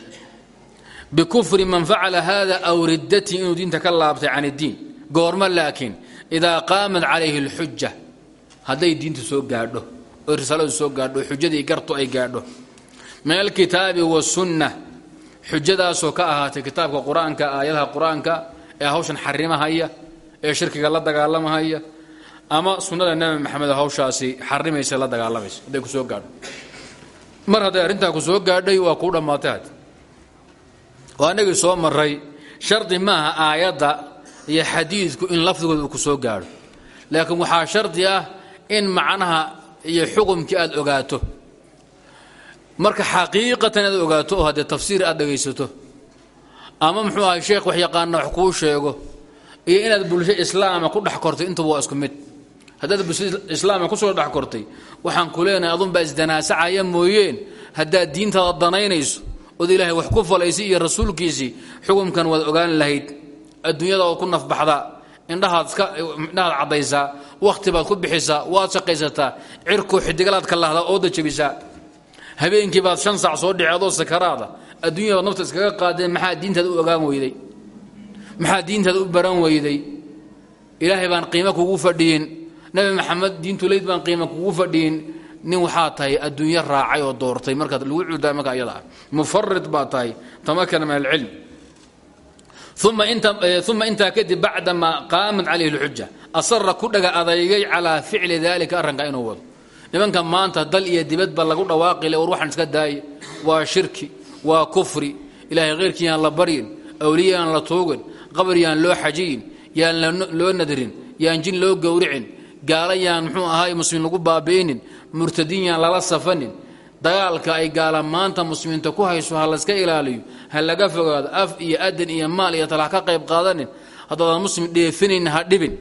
bikufri man facala hada aw riddatii inuu diinta ka laabtay can iddiin goormo laakiin idaa qaamat calayhi اlxuja hadday diintu soo gaadho oo risaaladu soo gaadho xujadii gartu ay gaadho min alkitaabi wasunna xujadaasoo ka ahaatay kitaabka qur'aanka aayadaha qur'aanka ee hawshan xarimahaya ee shirkiga la dagaalamahaya ama sunnada nebi maxamed hawshaasi xarimaysa la dagaalamaysa hadday ku soo gaadho mar hadday arrintaa ku soo gaadhay oo annagii soo maray shardi maaha aayadda iyo xadiidku in lafdigooda uu ku soo gaadho. Laakiin waxaa shardi ah in macnaha iyo xukumkii aad ogaato. Marka xaqiiqatan inaad ogaato oo haddee tafsiir aad dhegaysato ama muxuu ahay sheekh wax yaqaana wax kuu sheego iyo inaad bulsho islaama ku dhex kortay intuba waa isku mid. Haddaad bulsho islaama ku soo dhex kortay waxaan ku leenahay adunbaa isdanaasacaya mooyeen. Haddaad diintaada danaynayso ood ilaahay wax ku falaysi iyo rasuulkiisii xukumkan waad ogaan lahayd. Adduunyada oo ku nafbaxdaa indhahaad indhahaad caddaysaa wakhti baad ku bixisaa waad shaqaysataa cirku xidigalaad ka lahdaa ooda jabisaa habeenkii baad shan saac soo dhici adoo sakaraada adduunya nafta iskaga qaadeen maxaa diintaada u ogaan weyday? Maxaa diintaada u baran weyday? Ilaahay baan qiimo kugu fadhiyin. Nabi maxamed diintuleyd baan qiimo kugu fadhiyin nin waxaa tahay adduunyo raacay oo doortay. Markaad lagu cudaa marka ayada ah. Mufarid baa tahay. Tamakana min alcilm. Uma intaa kadib bacdamaa qaamat calayhi lxuja asara ku dhaga adaygay calaa ficli dalika arranka inuu wado. Nimanka maanta dal iyo dibadba lagu dhawaaqile war waxaan iska daaya waa shirki waa kufri. Ilaahay khayrkii yaan la baryin awliya la tuugin qabr yaan loo xajiyin yaan loo nadrin yaan jin loo gowricin gaala muxuu ahaay muslimiin lagu baabi'inin murtadiin yaan lala safanin dagaalka ay gaala maanta muslimiinta ku hayso ha layska ilaaliyo ha laga fogaado af iyo adan iyo maal iyo tala ha ka qayb qaadanin haddaadan muslim dheefinayn ha dhibin.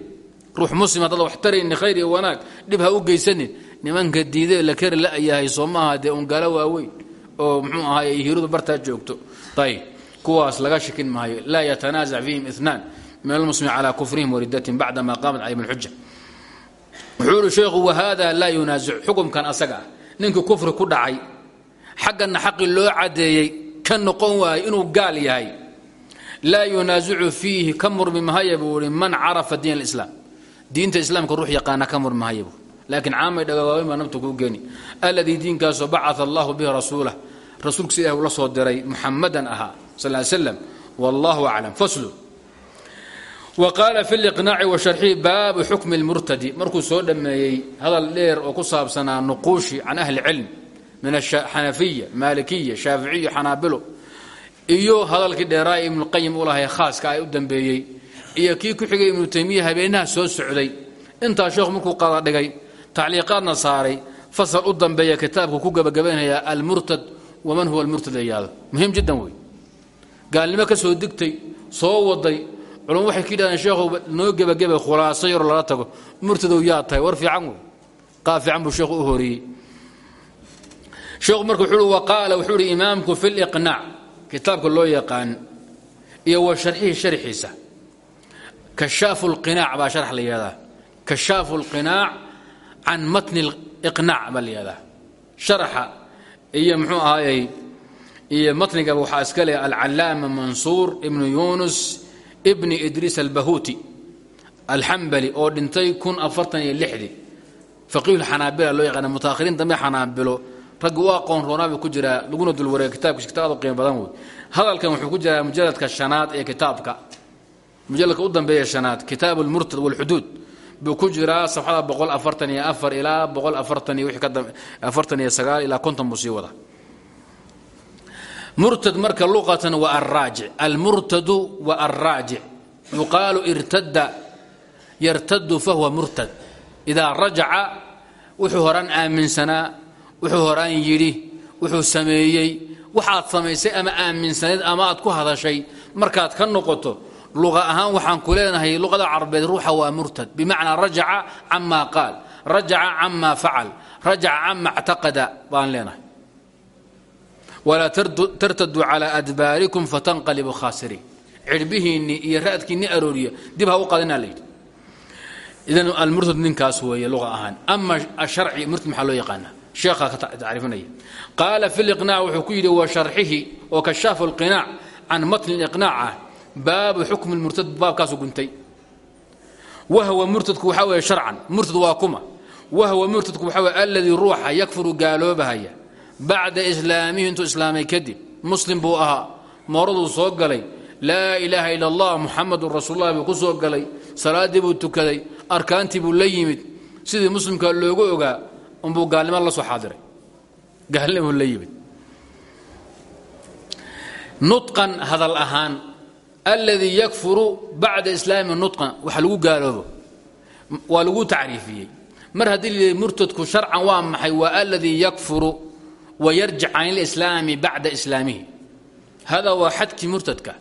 Ruux muslim haddaad wax tarayni khayr iyo wanaag dhib ha u geysanin. Nimanka diidee la kari la-yahay dee un gaalo waaweyn oo muxuu ahaay ay hiiradu bartaa joogto. Ayb kuwaas laga shakin maayo. Laa yatanaasac fiihim inaan min almuslimiin calaa kufrihim waridatin bacdama qaamat calayhim alxuja wuxuu ihi sheekhu wahada laa yunaasic xukumkan asaga. Ah ninkii kufri ku dhacay. Xaggana xaqi loo cadeeyey ka noqon waayo inuu gaal yahay. Laa yunaasicu fiihi ka murmi mahaya buu ihi man carafa diin alislaam. Diinta islaamka ruux yaqaana ka murmi mahaya buu. Laakiin caamay dhagawaaweyn baa nabta kuu geeni. Alladii diinkaasoo bacaa allahu bihi rasuulah rasuulkiisa ilah uu la soo diray muxamadan ahaa sal slam wallahu aclam. Faslu wa qaala fi liqnaaci wa sharxii baabu xukmi lmurtadi markuu soo dhammeeyey hadal dheer oo ku saabsanaa nuquushi can ahli cilm min axanafiya maalikiya shaaficiya iyo hadalkii dheeraay ibnuqayim u lahay khaaska ay u dambeeyey iyo kii ku xigay ibnu taymiya habeenaha soo socday. Intaa sheekhu markuu qada dhigay tacliiqaadna saaray fasal u dambeeya kitaabku ku gabagabaynaya almurtad waman huwa almurtad ayaado muhiim jiddan wey gaalnimo ka soo digtay soo waday culum waxay ka yidhahdeen sheekhu noo gebageba khulaaso yaroo lala tago. Murtadow yaa tahay war fiican wey qaab fiican buu sheekhu u horiyey. Sheekhu marka wuxuu wa wuxuu ihi imaamku fi liqnaac kitaabka loo yaqaan iyo wa sharxihi sharxiisa. Kashaafu lqinaac baa sharx la yihahdaa kashaafu lqinaac can matni liqnaac baa la iyo muxuu ahaayey iyo matnigaba waxaa iska leh alcalaama mansuur ibnu yunus ibni idriis albahuuti alxambali oo dhintay kun afartan iyo lixdii faqiihulxanaabila loo yaqaana mutaahiriin dambe xanaabilo raggi u aqoon roonaabuu ku jiraa laguna dulwareega kitabkiisa kitaab qiimo badan wey hadalkan wuxuu ku jiraa mujaladka shanaad ee kitaabka. Mujaladka u dambeeya shanaad kitaab lmurtad walxuduud buu ku jiraa safxada boqol afartan iyo afar ilaa boqol afartan iyo wixii ka afartan iyo sagaal ilaa konton buu sii wada murtad marka luqatan waa alraajic almurtadu wa alraajic yuqaalu irtada yartadu fahuwa murtad. Idaa rajaca wuxuu horaan aaminsanaa wuxuu horaan yidhi wuxuu sameeyey. Waxaad samaysay ama aaminsanayd ama aad ku hadashay markaad ka noqoto luqa ahaan waxaan ku leenahay luqada carabeed ruuxa waa murtad. Bimacnaa rajaca cama qaal rajaca cama facal rajaca cama اctaqada baan leenahay walaa tartadu calى adbaarikum fatanqalibu khaasiriin. Cirbihiinni iyo raadkiinni arooriya dib ha u qadinaa layidhi idan almurtad ninkaas weeye luqa ahaan. Ama asharci murtad maxaa loo yaqaana sheekhaa ka tacriifinaya qaala fi liqnaac wuxuu ku yidhi wa sharxihi oo kashaafu lqinaac can matni liqnaaca baabu xukmi murtad baabkaasu guntay. Wahwa murtadku waxaa weeye sharcan. Murtad waa kuma. Wahwa murtadku waxaa weye alladii ruuxa yakfuru gaaloobahaya bacda islaamihi intuu islaamay kadib muslim buu ahaa. Mooraduu soo galay. Laa ilaaha ila allah muxamadun rasuullah buu ku soo galay. Salaaddii buu tukaday arkaantii buu la yimid. Sidii muslimka loogu ogaa unbuu gaalnimo la soo xaadiray. Gaalnimuu la yimid. Nuطqan hadal ahaan alladii yakfuru bacda islaami nuطqan wax lagu gaaloobo. Waa lagu tacriifiyey. Mar haddii la murtadku sharcan wayarjic can اlislaami bacda islaamihi hada waa xadkii murtadka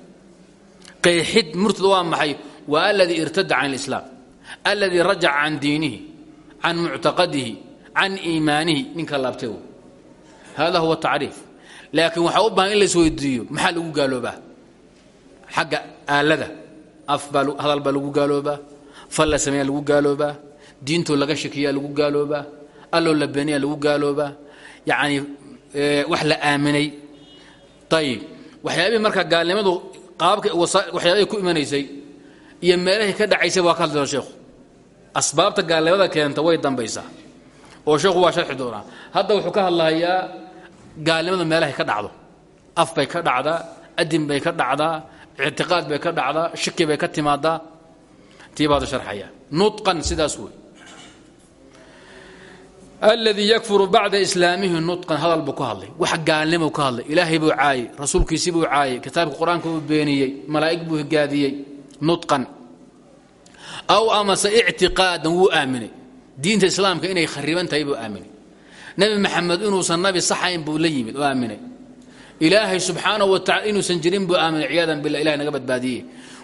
qeexid murtad waa maxay waa aladii irtada can اlislaam aladii rajaca can diinihi can muctaqadihi can iimaanihi ninka laabtay hada huwa tacriif laakiin waxaa u baahan in la isweydiiyo maxaa lagu gaaloobaa xagga aalada af baa lagu gaaloobaa fal la sameeya lagu gaaloobaa diintoo laga shakiyaa lagu gaaloobaa alloo la beeniya lagu gaaloobaa yacni wax la aaminay. Ayib waxyaabihii marka gaalnimadu qaababka waxyaabahay ku imanaysay iyo meelahay ka dhacaysay waa ka hadli doona sheekhu asbaabta gaalnimada keenta way dambaysaa. Oo sheekhu waa sharxi doonaa. Hadda wuxuu ka hadlahayaa gaalnimada meelahay ka dhacdo. Af bay ka dhacdaa adin bay ka dhacdaa ictiqaad bay ka dhacdaa shaki bay ka timaadaa tii baadu sharxaya nuطqan sidaas wey aladii yakfuru bacda islaamihi nuطqan hadal buu ku hadlay. Wax gaalnimou ka hadlay. Ilaahay buu caayey rasuulkiisii buu caayey kitaabka qur'aanka buu beeniyey malaa'ig buu higaadiyey nuطqan aw amase ictiqaadan wuu aaminay. Diinta islaamka inay khariban tahay buu aaminay. Nebi maxamed inuusan nabi saxayn buu la yimid oo aaminay. Ilaahay subxaanahu watacala inuusan jirin buu aaminay ciyaadan billah ilahay naga badbaadiyey.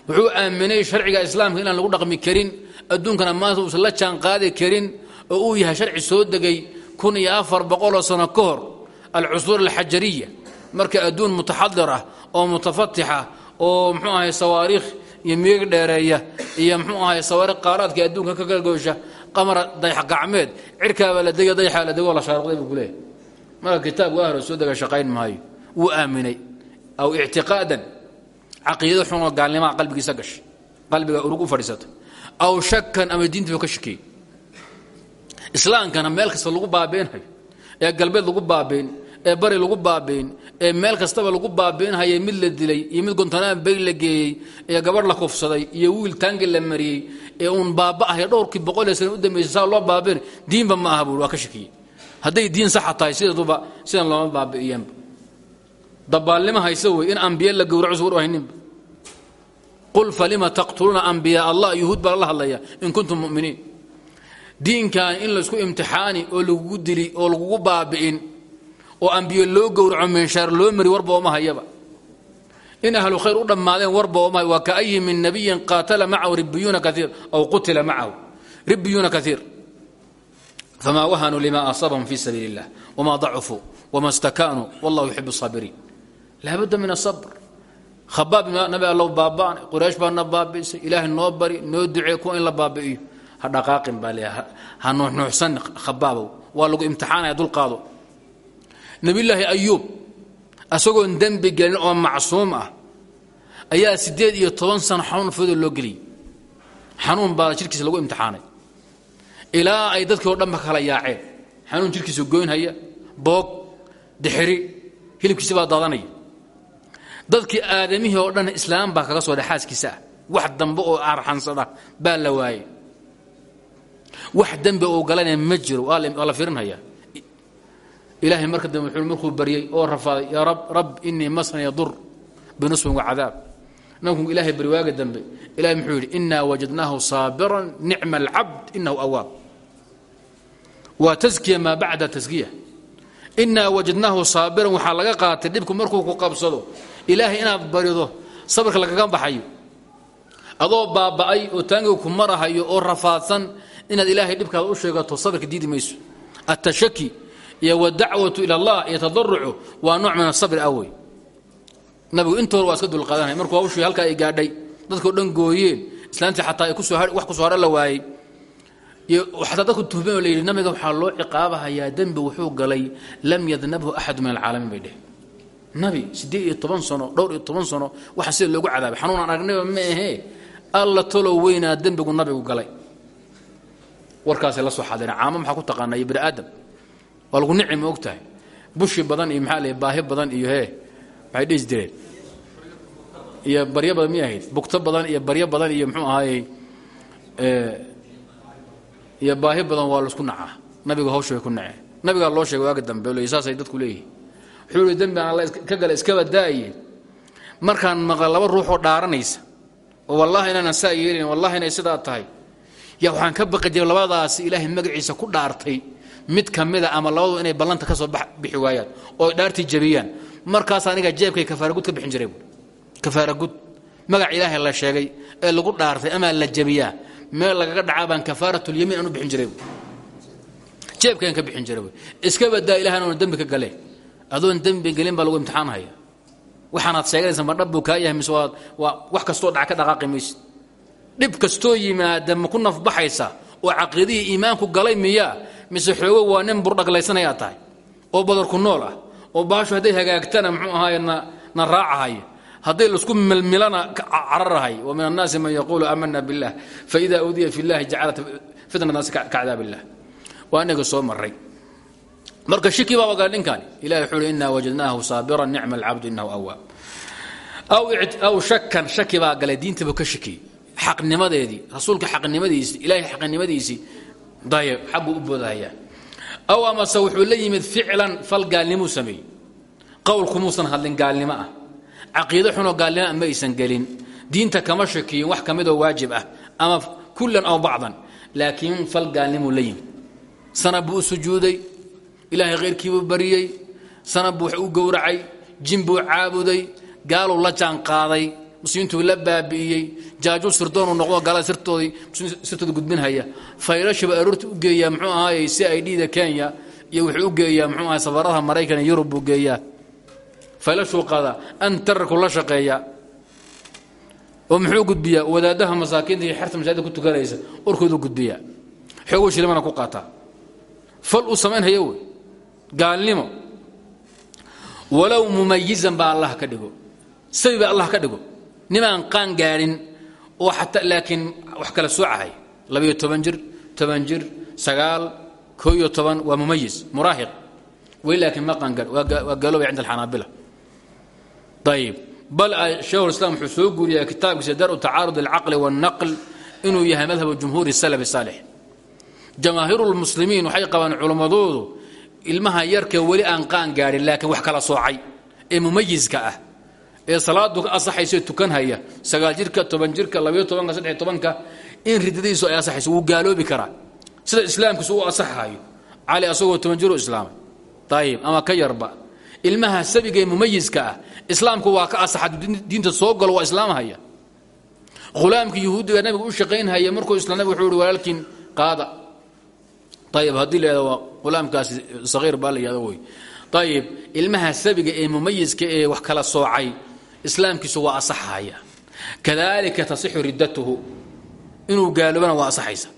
Wuxuu aaminay sharciga islaamka inaan lagu oo uu yahay sharci soo degay kun iyo afar boqoloo sano ka hor alcusuur alxajariya. Marka adduun mutaxadir ah oo mutafatixa oo mxuu ahay sawaariikh iyo miig dheereeya iyo mxuu ahay sawaariikh qaaraadka adduunka ka galgoosha qamara dayax gacmeed cirkaabaa la dega dayaxaa la dego la shaaruqday buu kuleeyahy marka kitaabka ahro soo dega shaqayn maayo. Wuu aaminay. Aw ictiqaadan. Caqiidada xunoo gaalnimaa qalbigiisa gashay. Qalbiga urug u fadhiisata aw shakan ama diintiiba ka shakiyey islaamkana meel kasta lagu baabeenhayo ee galbeed lagu baabeyn ee bari lagu baabeyn ee meel kastaba lagu baabeenhayay mid la dilay iyo mid gontanaan bay la geeyey ee gabadh la kufsaday iyo wiil taangi la mariyey ee uun baaba'ahaya dhowrkii boqol ee sana u dambaysay saa loo baabeen diinba ma aha buui ka shakiyey. Hadday diin saxa tahay sideeduba sidan looma baabi'iyeenba. Dabaalnimo hayse wey in ambiye la gowraco suur hayninba qul falima taqtuluuna ambiyaa allah yuhuud baa la hadlaya in kuntum muminiin diinkan in laysku imtixaani oo lagugu dili oo lagugu baabi'in oo ambiyo loo gowraco minshaar loo mari warbooma hayaba. In ahlu khayr u dhammaadeen warbooma hay waa kaayi min nabiyin qaatala macahu ribiyuuna kaiir aw qutila macahu. Ribiyuuna kaiir fama wahanuu lima asaabahum fi sabiili اllah wma dacufuu wma stakaanuu wallahu yuxib اsaabiriin laabudda min asabr khabaab nabi allow baaba'nay quraysh baana baabi'isay ilaahay noo bari noo ducee kuwa in la baabi'iyo ha dhaqaaqin baa leeya ha nuuxnuuxsan khabaabow waa lagu imtixaanaya dulqaado nebillaahi ayuub isagoon dembi gelin oo macsuum ah ayaa siddeed iyo toban sano xanuun fooda loo geliyey. Xanuun baa jirkiisa lagu imtixaanay. Ilaa ay dadkii oo dhanba kala yaaceen. Xanuun jirkiisa goynhaya boog dixiri hilibkiisa baa daadanaya. Dadkii aadamihii oo dhan islaam baa kaga soo dha xaaskiisa ah. Wax dambe oo arxansada baa la waayey wax dembi oo galana ma jiro waa la firinhayaa ilaahay marka dambe markuu baryey oo rafaaday yaa rab rab inii masnaya dur binusbin wacadaab nabigu ilaahay bari waaga dambe. Ilahay muxuu yidhi inaa wajadnaahu saabiran nicma alcabd inahu awaab waa taskiya maa bacda taskiya inaa wajadnaahu saabiran waxaa laga qaatay dhibku markuu ku qabsado. Ilaahay inaad barido sabarka lagaga baxayo adoo baaba'ay oo taangiga ku marahayo oo rafaadsan inaad ilaahay dhibkaada u sheegato sabarka diidi mayso. Atashaki iyo wadacwatu ila allah iyo tadarucu waa nooc min asabri awey nabigu intoor waa iska dulqaadanay markuu hawshii ay gaadhay dadkao dhan gooyeen islaantii xataa wax ku soo hadha la waayey. Xataa dadku tuhmeen la yidhi nabiga loo ciqaabahayaa dembi wuxuu galay lam yadnabhu axadu min alcaalamiin bay dheh nabi siddeed iyo toban sano dhowr iyo toban sano waxa sida loogu cadaabay. Xanuun aan aragnayba ma ahee alla talow weynaa dembigu nabigu galay. Warkaasay la soo xadireen caamo maxaa ku taqaanaa? Iyo bini aadam. Waa lagu nici og tahay bushi badan iyo maxaa la baahi badan iyo hee maxay dhisi jireen? Iyo baryo badan miyay ahayd? Bugto badan iyo baryo badan iyo muxuu ahaayey iyo baahi badan waa la isku nacaa. Nabigu hawsha bay ku naceen nabigaa loo sheegay waaga dambe l saasay dadku leeyihiin wuxuu ihi dembi aan ka gala iskaba daaye markaan maqla laba ruuxoo dhaaranaysa oo wallahi inaanan saa yeelin wallahi inay sidaa tahay. Yaa waxaan ka baqi jiray ilaahay magaciisa ku dhaartay. Mid ka mida ama labadu inay ballanta ka soo bixi waayaan oo dhaartii jabiyaan. Markaas aniga jeebkay kafaaragud ka bixin jiray kafaaragud magac ilaahay la sheegay ee lagu dhaartay amaa la jabiyaa. Meel lagaga dhacaa baan kafaaratulyamiin aan u bixin jiray jeebkaan ka bixin jiray iska badaa ilahan oona dembi ka galeen adoon dembi gelin baa lagu imtixaan haya waxaanaad sheeganaysa ma dhab buu kaa yahay mise waa wax kastoo dhaca ka dhaqaaqi maysid dhib kastoo yimaada ma ku nafbaxaysa oo caqiidihii iimaanku galay miyaa mise xoogo waa nin burdhaglaysanayaa tahay oo badarku nool ah oo baashu hadday hagaagtana muxuu ahaay na na raacahaya hadday la isku milmilana cararahay. Wa min annaasi man yaquulu aamana billah faida uudiya fi llahi jacalat fitna naasi ka cadaab illah. Waa soo maray marka shiki baaba gala ninkaani. Ilahi wuxuu uhi inaa wajadnaahu saabiran nicma alcabdu inahu awaab aw shakan shaki baa galay diintaba ka shakiyey xaqnimadeedii rasuulka xaqnimadiisii ilahay xaqnimadiisii dayb xagguu u boodahaya. Aw amase wuxuu la yimid ficlan fal gaalnimuu sameeyey qowlkumuusan hadlin gaalnimo ah. Caqiido xunoo gaalnimo ah ma aysan gelin. Diinta kama shakiyin wax ka midoo waajib ah. Ama kullan aw bacdan. Laakiin fal gaalnimuu la yimid. Sujuuday ilaahay khayrkiibuu bariyey sanab buu u gowracay jin buu caabuday gaaluu la jaan qaaday muslimiintuu la baabi'iyey jaajuu sirdoonuu noqdo gaalada sirtoodii sirtooda gudbinhaya. Faylashiba aroorta u geeyaa muxuu ahaayey si kenya iyo wuxuu u geeyaa muxuu ahay safaradaha maraykan iyo yurub buu geeyaa. Faylashuu qadaa antararku la shaqeeya. Oo muxuu gudbiyaa wadaadaha masaakiinta iyo xerta masaajida ku tukanaysa warkoodu gudbiyaa. Xooguu ku qaataa. Fal uu samaynhaya wey gaalnimo. Walow mumayizan baa allah ka dhigo. Sabi allah ka dhigo. Nimaan qaan gaadhin oo xataa laakiin wax kala soocahay labiyo toban jir toban jir sagaal koo iyo toban waa mumayis muraahiq. Weli laakiin ma qaangaadh waa gaaloobay cinda alxanaabila. Ayib bal sheekhu islam wuxuu soo guuriyaa kitaabkiisa daru tacaarud alcaqli wاlnaql inuu yahay madhabu jumhuuri salaf saalix jamaahiiru lmuslimiin waxay qabaan culammadoodu ilmaha yarka weli aan qaan gaadhin laakiin wax kala soocay. Ee mumayiska ah. Ee salaadu ka asaxayso tukanhaya sagaal jirka toban jirka labayo tobanka saddex tobanka in ridadiisu ay asaxayso wuu gaaloobi karaa. Sida islaamkiisu u asaxayo cali asagoo toban jiru islaamay ayib ama ka yarba. Ilmaha sabiga ee mumayiska ah islaamku waa ka asaxa diinta soo galo waa islaamhaya hulaamkii yuhuudiga nabiga u shaqaynhaya markuu isla nabig wuxuu walaalkiin qaada ayib haddii la yahado hulaamkaasi sahiir baa la yahdo wey ayib ilmaha sabiga ee mumayiska ee wax kala soocay islaamkiisu waa asaxaya kadalika tasixu riddatuhu inuu gaaloobana waa asaxaysa.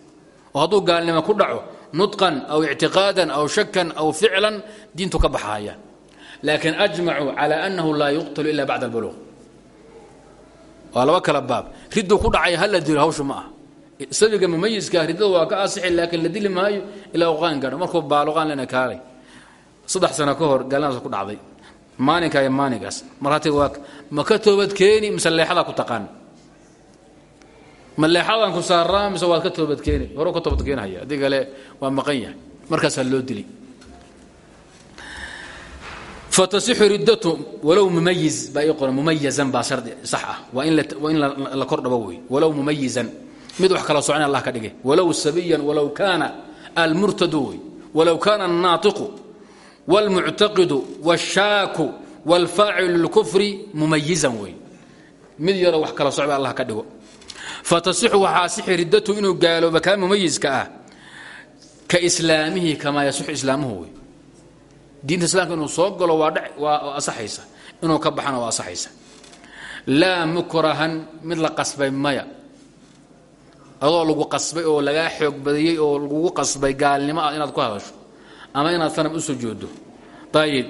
Oo hadduu gaalnimo ku dhaco nudqan aw ictiqaadan aw shakan aw ficlan diintu ka baxaya laakiin ajmacuu cala annahu laa yuqtalu ila bacda albuluuq. Waa laba kala baab. Ridduu ku dhacay hala dilo hawshu ma ah sabiga mumayiska riddada waa ka asixi laakiin la dili maayo ilaa qaan gaadho markuu baaluqaan lena kaalay. Saddex sano ka hor gaalnadaas ku dhacday. Maalinka iyo maalinkaas marhaati waa ma ka toobad keeni mise leexadaa ku taqaan? Ma leexadaan ku saaraa mise waad ka toobad keeni? Hore ka toobad keenhaya haddii kale waa maqan yahay. Markaasaa loo dili. Fatasixu riddatu walow mumayiz baa ii qoran mumayazan baa shardi sax ah. Waa in la kor dhabo wey walow mumayizan mid wax kala socon allah ka dhigay walow sabiyan walow kaana almurtadu wey walow kaana annaatiqu wاlmuctaqidu wاshaaku wاlfaacilu lilkufri mumayizan wey mid yaroo wax kala socba allah ka dhigo fatasixu waxaa asixi riddatu inuu gaalooba kaa mumayiska ah ka islaamihi kamaa yasixu islaamuhu wey diinta islaamka inuu soo galo waa waa asaxaysa inuu ka baxana waa asaxaysa laa mukrahan mid la qasbay maya adoo lagu qasbay oo lagaa xoog badiyey oo lagugu qasbay gaalnimo ah inaad ku hadasho ama inaad sanab u sujuuddo ayib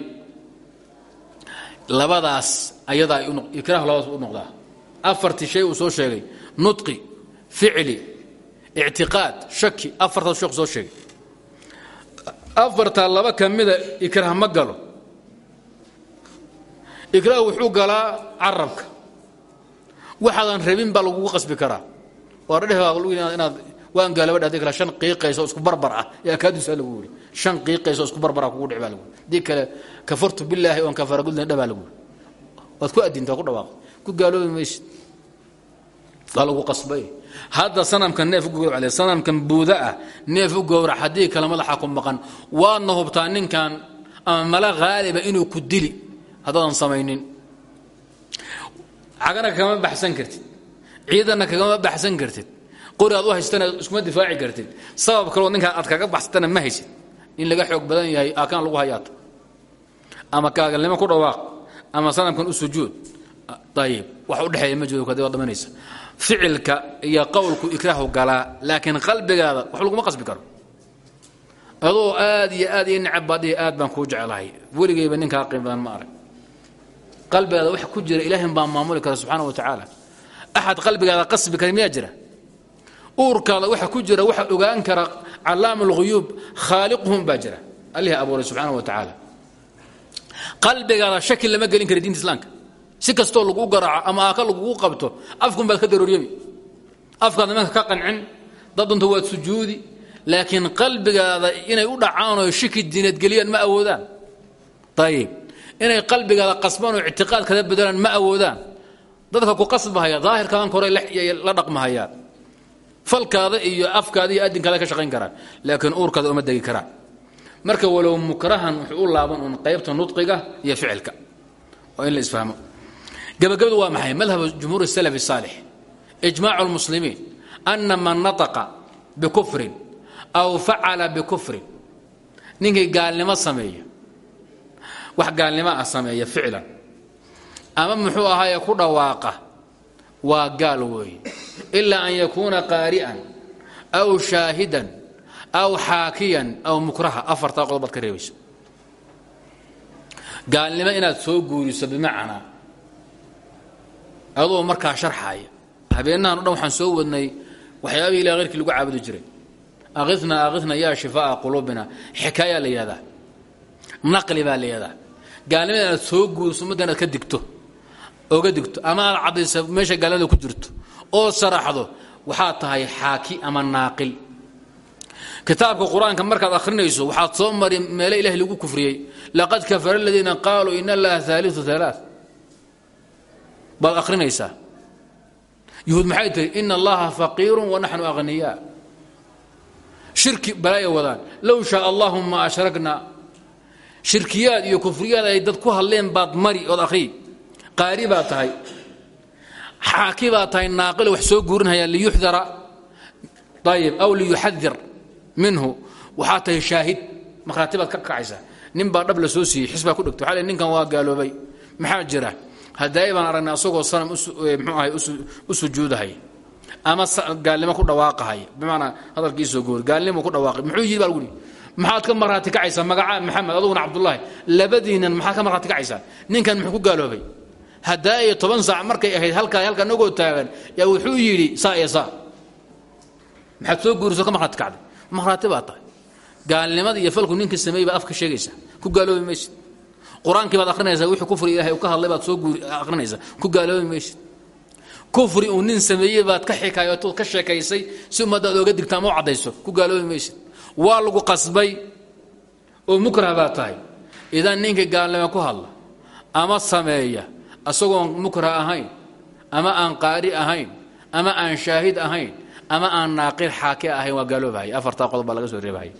labadaas ayadaa ikraah labadaas u noqdaa. Afartii shay uu soo sheegay. Nudqi ficli ictiqaad shaki afartaas sheekhu soo sheegay. Afartaa laba ka mida ikraah ma galo. Ikraah wuxuu galaa carabka. Waxaadan rabin baa lagugu qasbi karaa waa dheh inaad waan gaalaba dhahday kale shan qiiqaysa oo isku barbar ah. Yaa kaadusaa lagu yidhi. Shan qiiqaysa oo isku barbar ah kugu dhic baa lagu haddii kale kafartu billaahi oon kafaara gudna dhabaa lagu waad ku adintaa ku dhawaaq ku gaaloobi maysid. Waa lagu qasbay. Hadda sanamkan neef u gowrac sanamkan buuda ah neef u gowrac haddii kale madaxa ku maqan waadna hubtaa ninkan ama mala haaliba inuu ku dili. Haddaadan samaynin. Cagana kagama baxsan kartid ciidanna kagama baxsan kartid. Qori aad u haystana iskuma difaaci kartid. Sabab kaloo ninkaa aad kaga baxsatana ma haysid. In laga xoog badan yahay aakaan lagu hayaata ama kaagalnimo ku dhawaaq ama sanamkan u sujuud. Ayib wax u dhexeeya ma jiro kadi waad dhamanaysa. Ficilka iyo qowlku ikraahu galaa laakiin qalbigaada wax laguma qasbi karo. Adoo aad iyo aad ii necabbaadiya aad baan kuu jeclahay. Weligayba ninkaa qiim ma arag. Qalbigaada wax ku jira ilaahin baa maamuli kara subxaana wa tacaala axad qalbigaada qasbi kara miyaa jira uurkaada waxa ku jira waxa ogaan kara callaam alghuyuub khaaliquhum baa jira allihii abuuray wa tacaala qalbigaada shaki lama gelin kara diinta islaamka si kastoo lagu garaaco ama aaka lagugu qabto afkun baad ka darooryami afkaad nimanka ka qancin dad dunta sujuudi laakiin qalbigaada inay u dhacaan oo shiki diineed geliyaan ma awoodaan ayib inay qalbigaada qasbaan oo ictiqaad kada bedelaan ma awoodaan dadka ku qasbahaya daahirkaadan kore la dhaqmahayaan falkaada iyo afkaada iyo adinkaada ka shaqayn karaan. Laakiin uurkaada uma degi karaan. Marka walow mukrahan wuxuu u laaban uun qaybta nudqiga iyo ficilka. Waa in la isfahmo. Gabagabadu waa maxay? Madhab jumhuur salaf saalix. Ijmaacu lmuslimiin ana man nataqa bikufrin aw facala bikufrin. Ninkii gaalnimo sameeya wax gaalnimo ah sameeya ficlan ama muxuu ahaaye ku dhawaaqa? Waa gaal weeye ilaa an yakuuna qaari'an aw shaahidan aw xaakiyan aw mukraha. Afartaa qodob baad ka reebaysa gaalnimo inaad soo guuriso bimacnaa adoo markaa sharxaaya habeenahan o dhan waxaan soo wadnay waxyaabihii ilah heyrkii lagu caabudi jiray. Akhina akhina yaa shifaa'a quluubina. Xikaayaa la yihahdaa naqli baa la yihahdaa gaalnimada inaad soo guuriso ummadda inaad ka digto oga digto ama aad caddayso meesha gaalnimada ku jirto oo saraxdo waxaad tahay xaaki ama naaqil. Kitaabka qur'aanka markaad akhrinayso waxaad soo mari meele ilahi lagu kufriyey laqad kafara aladiina qaaluu in allaha aaliu alaa baad akhrinaysaa. Yuhuud maxay tihi ina allaha faqiiru wanaxnu akhniyaa shirki balaaya wadaan. Low shaa allahu ma ashrakna shirkiyaad iyo kufriyaad ay dad ku hadleen baad mari ood akhriy qaari baad tahay xaaki baad tahay naaqil wax soo guurinhaya liyuxdara ayib aw liyuxadir minhu. Waxaa tahay shaahid markhaati baad ka kacaysaa nin baa la soo siiyey xisbaa ku dhigto waxaa ninkan waa gaaloobay. Maxaa jira? Hadaayi baan asagoo sanam mxuu ahay u sujuudahay. Ama gaalnimo ku dhawaaqahay. Bimacnaa hadalkiisoo goori gaalnimo ku dhawaaqay. Muxuu yidhi baa lagu yihi maxaad ka marhaati kacaysaa magacaa maxamed aduguna cabdullaahi. Labadiinan maxaad ka marhaati kacaysaa. Ninkan muxuu ku gaaloobay hadaayo toban saac markay ahayd halkaa halkaa nagoo taagan yaa wuxuu yidhi saa iyo maxaad soo guuriso ka marhaati kacday. Marhaati baa tahay. Gaalnimada iyo falku ninkii sameeyey baad afka sheegaysaa ku gaaloobi maysid. Qur'aankii baad akhrinaysaa wixii kufri ilahay uu ka hadlay baad soo guuri akhrinaysaa. Ku gaaloobi maysid. Kufri uu nin sameeyey baad ka xikaayatood ka sheekaysay si ummaddaad ooga digta ama u ku gaaloobi maysid. Waa lagu qasbay. Oo mukrah tahay. Idan ninkii gaalnimo ku hadla ama sameeya asagoon mukrah ahayn ama aan qaari ahayn ama aan shaahid ahayn ama aan naaqil xaaki ahayn waa gaaloobahaya afartaa qodob baa laga soo reebahaya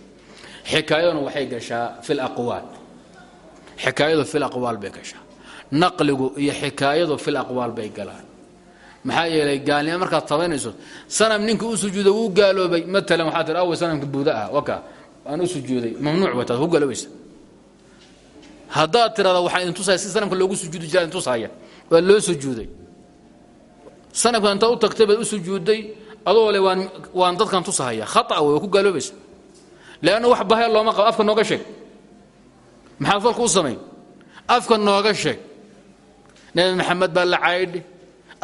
xikaayaduna waxay gashaa fi laqwaal xikaayadu fil aqwaal bay gashaa. Naqligu iyo xikaayadu fil aqwaal bay galaan. Maxaa yeelay gaalnimo markaad tabaynayso sanam ninka u sujuuday wuu gaaloobay. Maalan waxaa tir awe sanamka buuda ah? Waka aan u sujuuday. Mamnuuc way ku gaaloobaysa haddaad tirada waxaa idin tusaya sanamka loogu sujuudi jira idin tusaya waa loo sujuuday. Sanamka intaad u tagtay u sujuuday adoo le waan waan dadkan tusahaya khata wey waa ku gaaloobaysa leanna wax bahaya looma qabo afka nooga sheeg. Maxaad falku u samayn afka nooga sheeg. Nebi maxamed baa la caydhi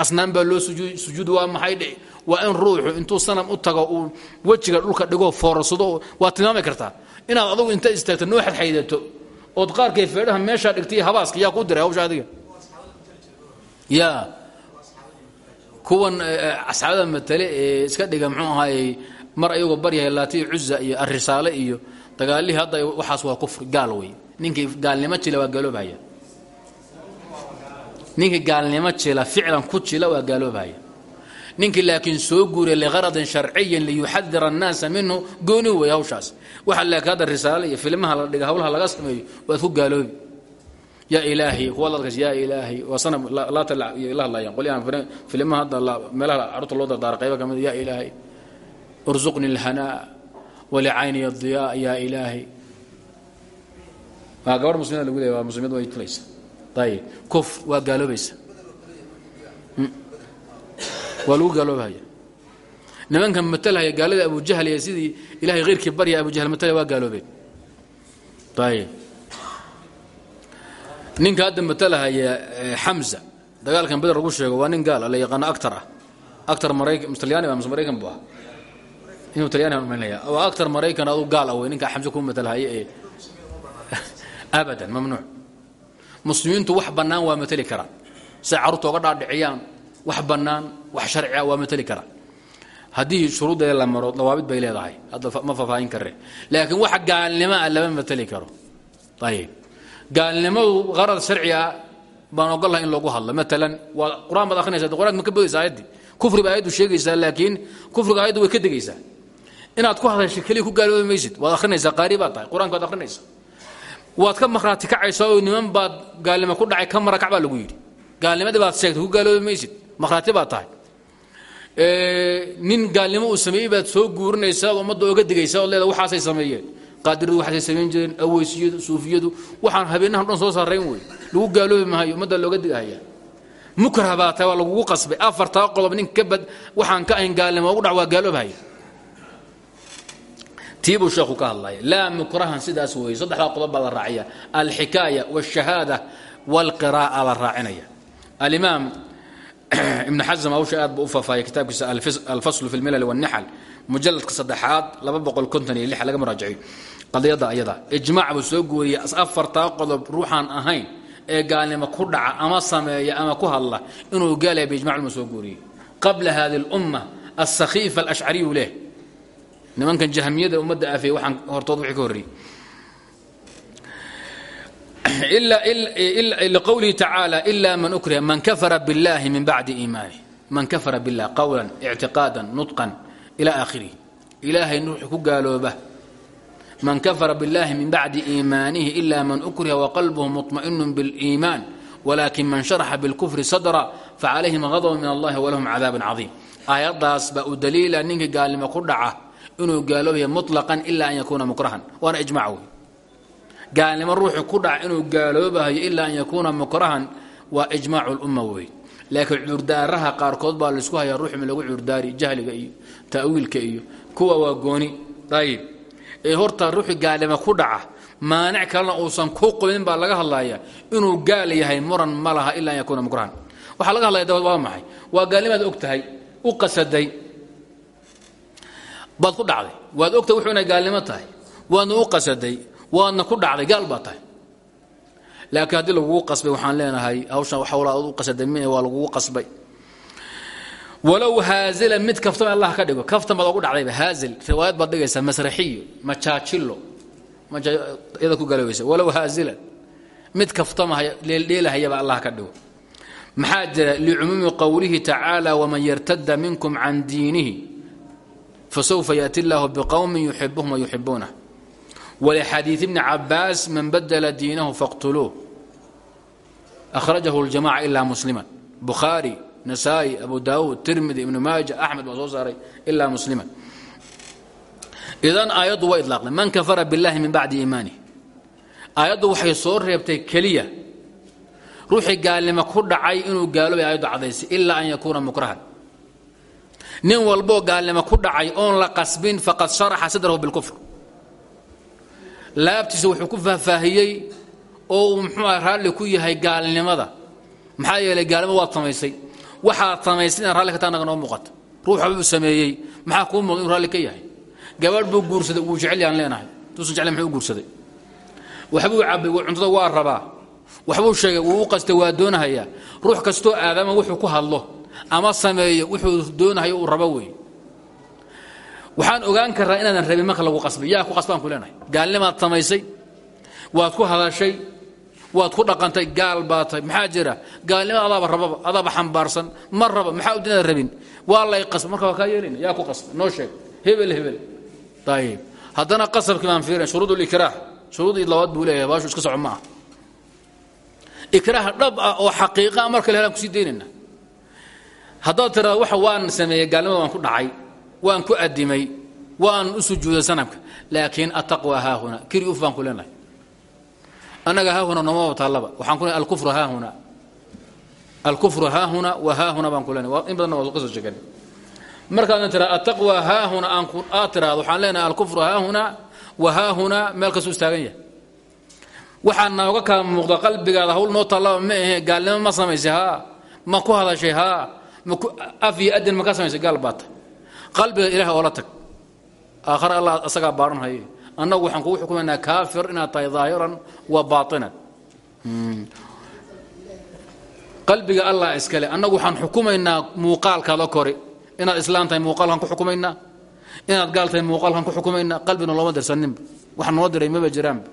asnaan baa loo sujuud waa maxay dhici waa in ruuxu intuu sanam u tago uu wejiga dhulka dhigoo foorarsado waa tilmaami kartaa. Inaad adugu inta istaagto noo xadxaydato ood qaarkay feedhaha meeshaa dhigtay habaaska yaa ku diray hawsha ya kuwan asxaabada matale ee iska dhiga mxuu ahaayey mar ayagoo baryahay laati cuza iyo arisaale iyo dagaalihii hadda waxaas waa kufri gaal wey ninkii gaalnimo jila waa gaaloobhaya ninkii gaalnimo jila ficlan ku jila waa gaaloobhaya ninkii laakiin soo guuriya liqaradin sharciyin liyuxadira annaasa minhu gooni wey hawshaas. Waxa laakiin hadda risaale iyo filmaha la dhiga hawlaha laga sameeyo waad ku gaaloobi. Yaa ilaahay kuwa ladkas yaa ilaahay waa sanam laata iyo la hadlayaan qolyahan filimaha hadda meelaha carruurta loo dardaara qayba ka mid yaa ilaahay ursuqni alhanaa walicayni adiyaa yaa ilaahay waa gabadh muslimada lagu leeya muslimad way tulaysa ayib kuf waa gaaloobaysa waa lagu gaaloobahaya nimanka matalhaya gaalada abujahl iyo sidii ilahay heyrkii barya abujahl matalaya waa gaaloobeen. Ayib ninka hadda matalahaya xamza dagaalkan beder lagu sheego waa nin gaal la yaqaano actar ah. Actar maraykan talyaani baa maraykan buu ahaa inuu talyaani baan umaynaya waa actar maraykan adu gaal ah wey ninka xamza ku matalhaya ee abadan mamnuuc. Muslimiintu wax bannaan waa mateli karaan. Say carruurta oga dhaadhiciyaan wax bannaan wax sharciga waa mateli karaan haddii shuruuddeeda la maro dawaabid bay leedahay. Ma faahfaahin karre. Laakiin wax gaalnimo ah lama mateli karo. Ayib. Gaalnimadu qarad sharci ah baan ogollahay in loogu hadlo. Maalan waa qur'aan baad akhrinaysa qur'aanka ma ka bodaysa aayaddii kufri ba aayaddu sheegaysaa laakiin kufriga aayaddu way ka degaysaa. Inaad ku hadashay keliya ku gaaloobi maysid. Waad akhrinaysaa qaari baad tahay. Qur'aanka waad ka markhaati kacaysaa oo niman baad gaalnimo ku dhacay ka marakac lagu yidhi. Gaalnimadii baad sheegtay ku gaaloobi maysid markhaati baad tahay. Nin gaalnimo uu sameeyey baad soo guurinaysaa oo ummadda digaysaa ood leeda waxaasay sameeyeen. Qaadiradu waxaasay samayn jireen aweysiyadu suufiyadu waxaan habeenahan dhan soo sarrayn wey. Lagu gaaloobi maayo ummadda looga digahaya mukrah baa waa lagugu qasbay. Afartaa qodob nin ka bad waxaan ka ahayn gaalnimo ugu dhac waa gaaloobhaya tiibuu sheekhu ka hadlaya. Laa mukrahan sidaas weeye saddexdaa qodob baa la raacaya alxikaaya wاlshahaada wاlqiraa'a la raacinaya. Alimaam ibn xasm hawsha aad buu u faafahaya kitaabkiisa alfaslu fi lmilal wاnnaxal mujaladka saddexaad laga muraajaciyo. Qadiyadda ayada ijmaac buu soo guuriyey afartaa qodob ruuxaan ahayn ee gaalnimo ku dhaca ama sameeya ama ku hadla inuu gaalaya biijmac soo guuriyey qabla hadi اlumma alsakhiifa alashcariyu leh. Nimankan jahmiyada ummadda afeey waxaan hortood wixii ka horreeyey liqowlihi tacaala ila man ukriha man kafara biاllahi min bacdi iimanih man kafara billah qowlan ictiqaadan nutqan ila aakhirih ilaahay ruuxi ku gaalooba man kafara biاllahi min bacdi iimaanihi ila man ukriha waqalbuhu muطma'inu biاliimaan walakin man sharaxa biاlkufri sadra facalayhim gadb min allahi walahum cadaab cadiim aayaddaas baa u daliila ninkii gaalnimo ku dhaca inuu gaaloobaya muطlaqan ila an yakuuna mukrahan waana ijmac wey gaalnimo ruuxu ku dhaca inuu gaaloobahayo ilaa an yakuuna mukrahan waa ijmaacu lumma wey laakiin cudurdaaraha qaarkood baa laysku hayaa ruuxu ma lagu cudurdaari jahliga iyo ta'wiilka iyo kuwa waa gooni ayib ee horta ruuxu gaalnimo ku dhaca maanic kalena uusan ku qobin baa laga hadlaya inuu gaal yahay muran ma laha ilaa an yakuuna mukrahan. Waxaa laga hadlaya waa maxay? Waa gaalnimaad og tahay u qasaday baad ku dhacday. Waad ogtahay wuxuu gaalnimo tahay waadna u qasaday waadna ku dhacday gaal baa tahay. Laakiin haddii lagugu qasbay waxaan leenahay hawshan hawlaad u qasadami waa lagugu qasbay. Walow haazila mid kaftan allah ka dhigo kaftan baad ogu dhacdayba haazil riwaayad baad dhigaysaa masraxiyo majaajilo iyada ku galobaysa walow haazilan mid kaftama dheeldheelahayaba allah ka dhigo. Maxaa jira licumuumi qowlihi tacaala waman yartada minkum can diinihi fasawfa yaati illaahu biqowmin yuxibuhum wayuxibuunah wlxadiiث bni cabaas man badla diinahu faqtuluuh أhrajahu اljamaca ila muslima bukhaari nasaa-i abu dawuud tirmidi ibnu maaja axmed baa soo saaray ila muslima idan aayaddu waa ilaaqday man kafara biاllahi min bacdi iimanih aayaddu waxay soo reebtay keliya ruuxii gaalnimo ku dhacay inuu gaaloobay ayaddu cadaysay ilaa an yakuuna mukrahan nin walboo gaalnimo ku dhacay oon la qasbin faqad sharaxa sadrahu bilkufr laabtiisa wuxuu ku faahfaahiyey oo uu muxuu ah ku yahay gaalnimada. Maxaa yeelay gaalnimo waad samaysay waxaad samaysay inaad ralli ka taa naga noo muuqata. Ruux waxbuu sameeyey. Maxaa kuu muuqda inuu ka yahay? Gabadh buu guursaday. Wuu jecel yaan leenahay. Tuusan jeclay muxuu guursaday? Waxbuu cabbay cuntada waa rabaa. Waxbuu sheegay wuu u waa doonahayaa. Ruux kastoo aadama wuxuu ku hadlo. Ama sameeyo wuxuu doonahayo uu rabo wey waxaan ogaan karaa inaadan rabin marka lagu qasbay yaa ku qasbaan ku leenahay? Gaalnimaad samaysay waad ku hadashay waad ku dhaqantay gaal baa maxaa jira? Gaalnimo adaaba rababa adaaba xambaarsan. Ma raba maxaa udinada rabin? Waa lay qasba marka waa kaa yeelina yaa ku qasba noo sheeg. Hebel hebel. Ayib haddana qasabkii baan fiirin shuruud likraah shuruudii labaad buu leeyahay iska soco ma ah ikraah dhab ah oo xaqiiqa ah marka la helaan ku sii daynayna haddaad tiraado waxa waan sameeyey gaalnimada waan ku dhacay waan ku adimay waan u sujuuday sanamka laakiin ataqwa haahuna kiri uf baan ku leenahay. Annaga haahuna nooma taallaba waxaan ku leeyahay alkufru haahuna alkufru haahuna wa haahuna baan ku leenahay. In badanna waa qisoo sheegan markaadna tiraa ataqwa haahuna aad tiraado waxaan leenahay alkufru haahuna wa haahuna meel kasuu istaagan yahay. Waxaa nooga kaa muuqda qalbigaada hawl noo taallaba ma ahe gaalnimo ma samaysay haa ma ku hadashay haa af iyo adin ma ka samaysay gaal qalbiga ilaah oola tag. Aakhare allah asagaa baaran haye. Annagu waxaan kugu xukumaynaa kaafir inaad tahay daahiran wa baatinan qalbiga allah iskale annagu waxaan xukumaynaa muuqaalkaada kore inaad islaam tahay muuqaalkaan ku xukumaynaa? Inaad gaal tahay muuqaalkaan ku xukumaynaa? Qalbina looma dirsaninba wax noo diray maba jiraanba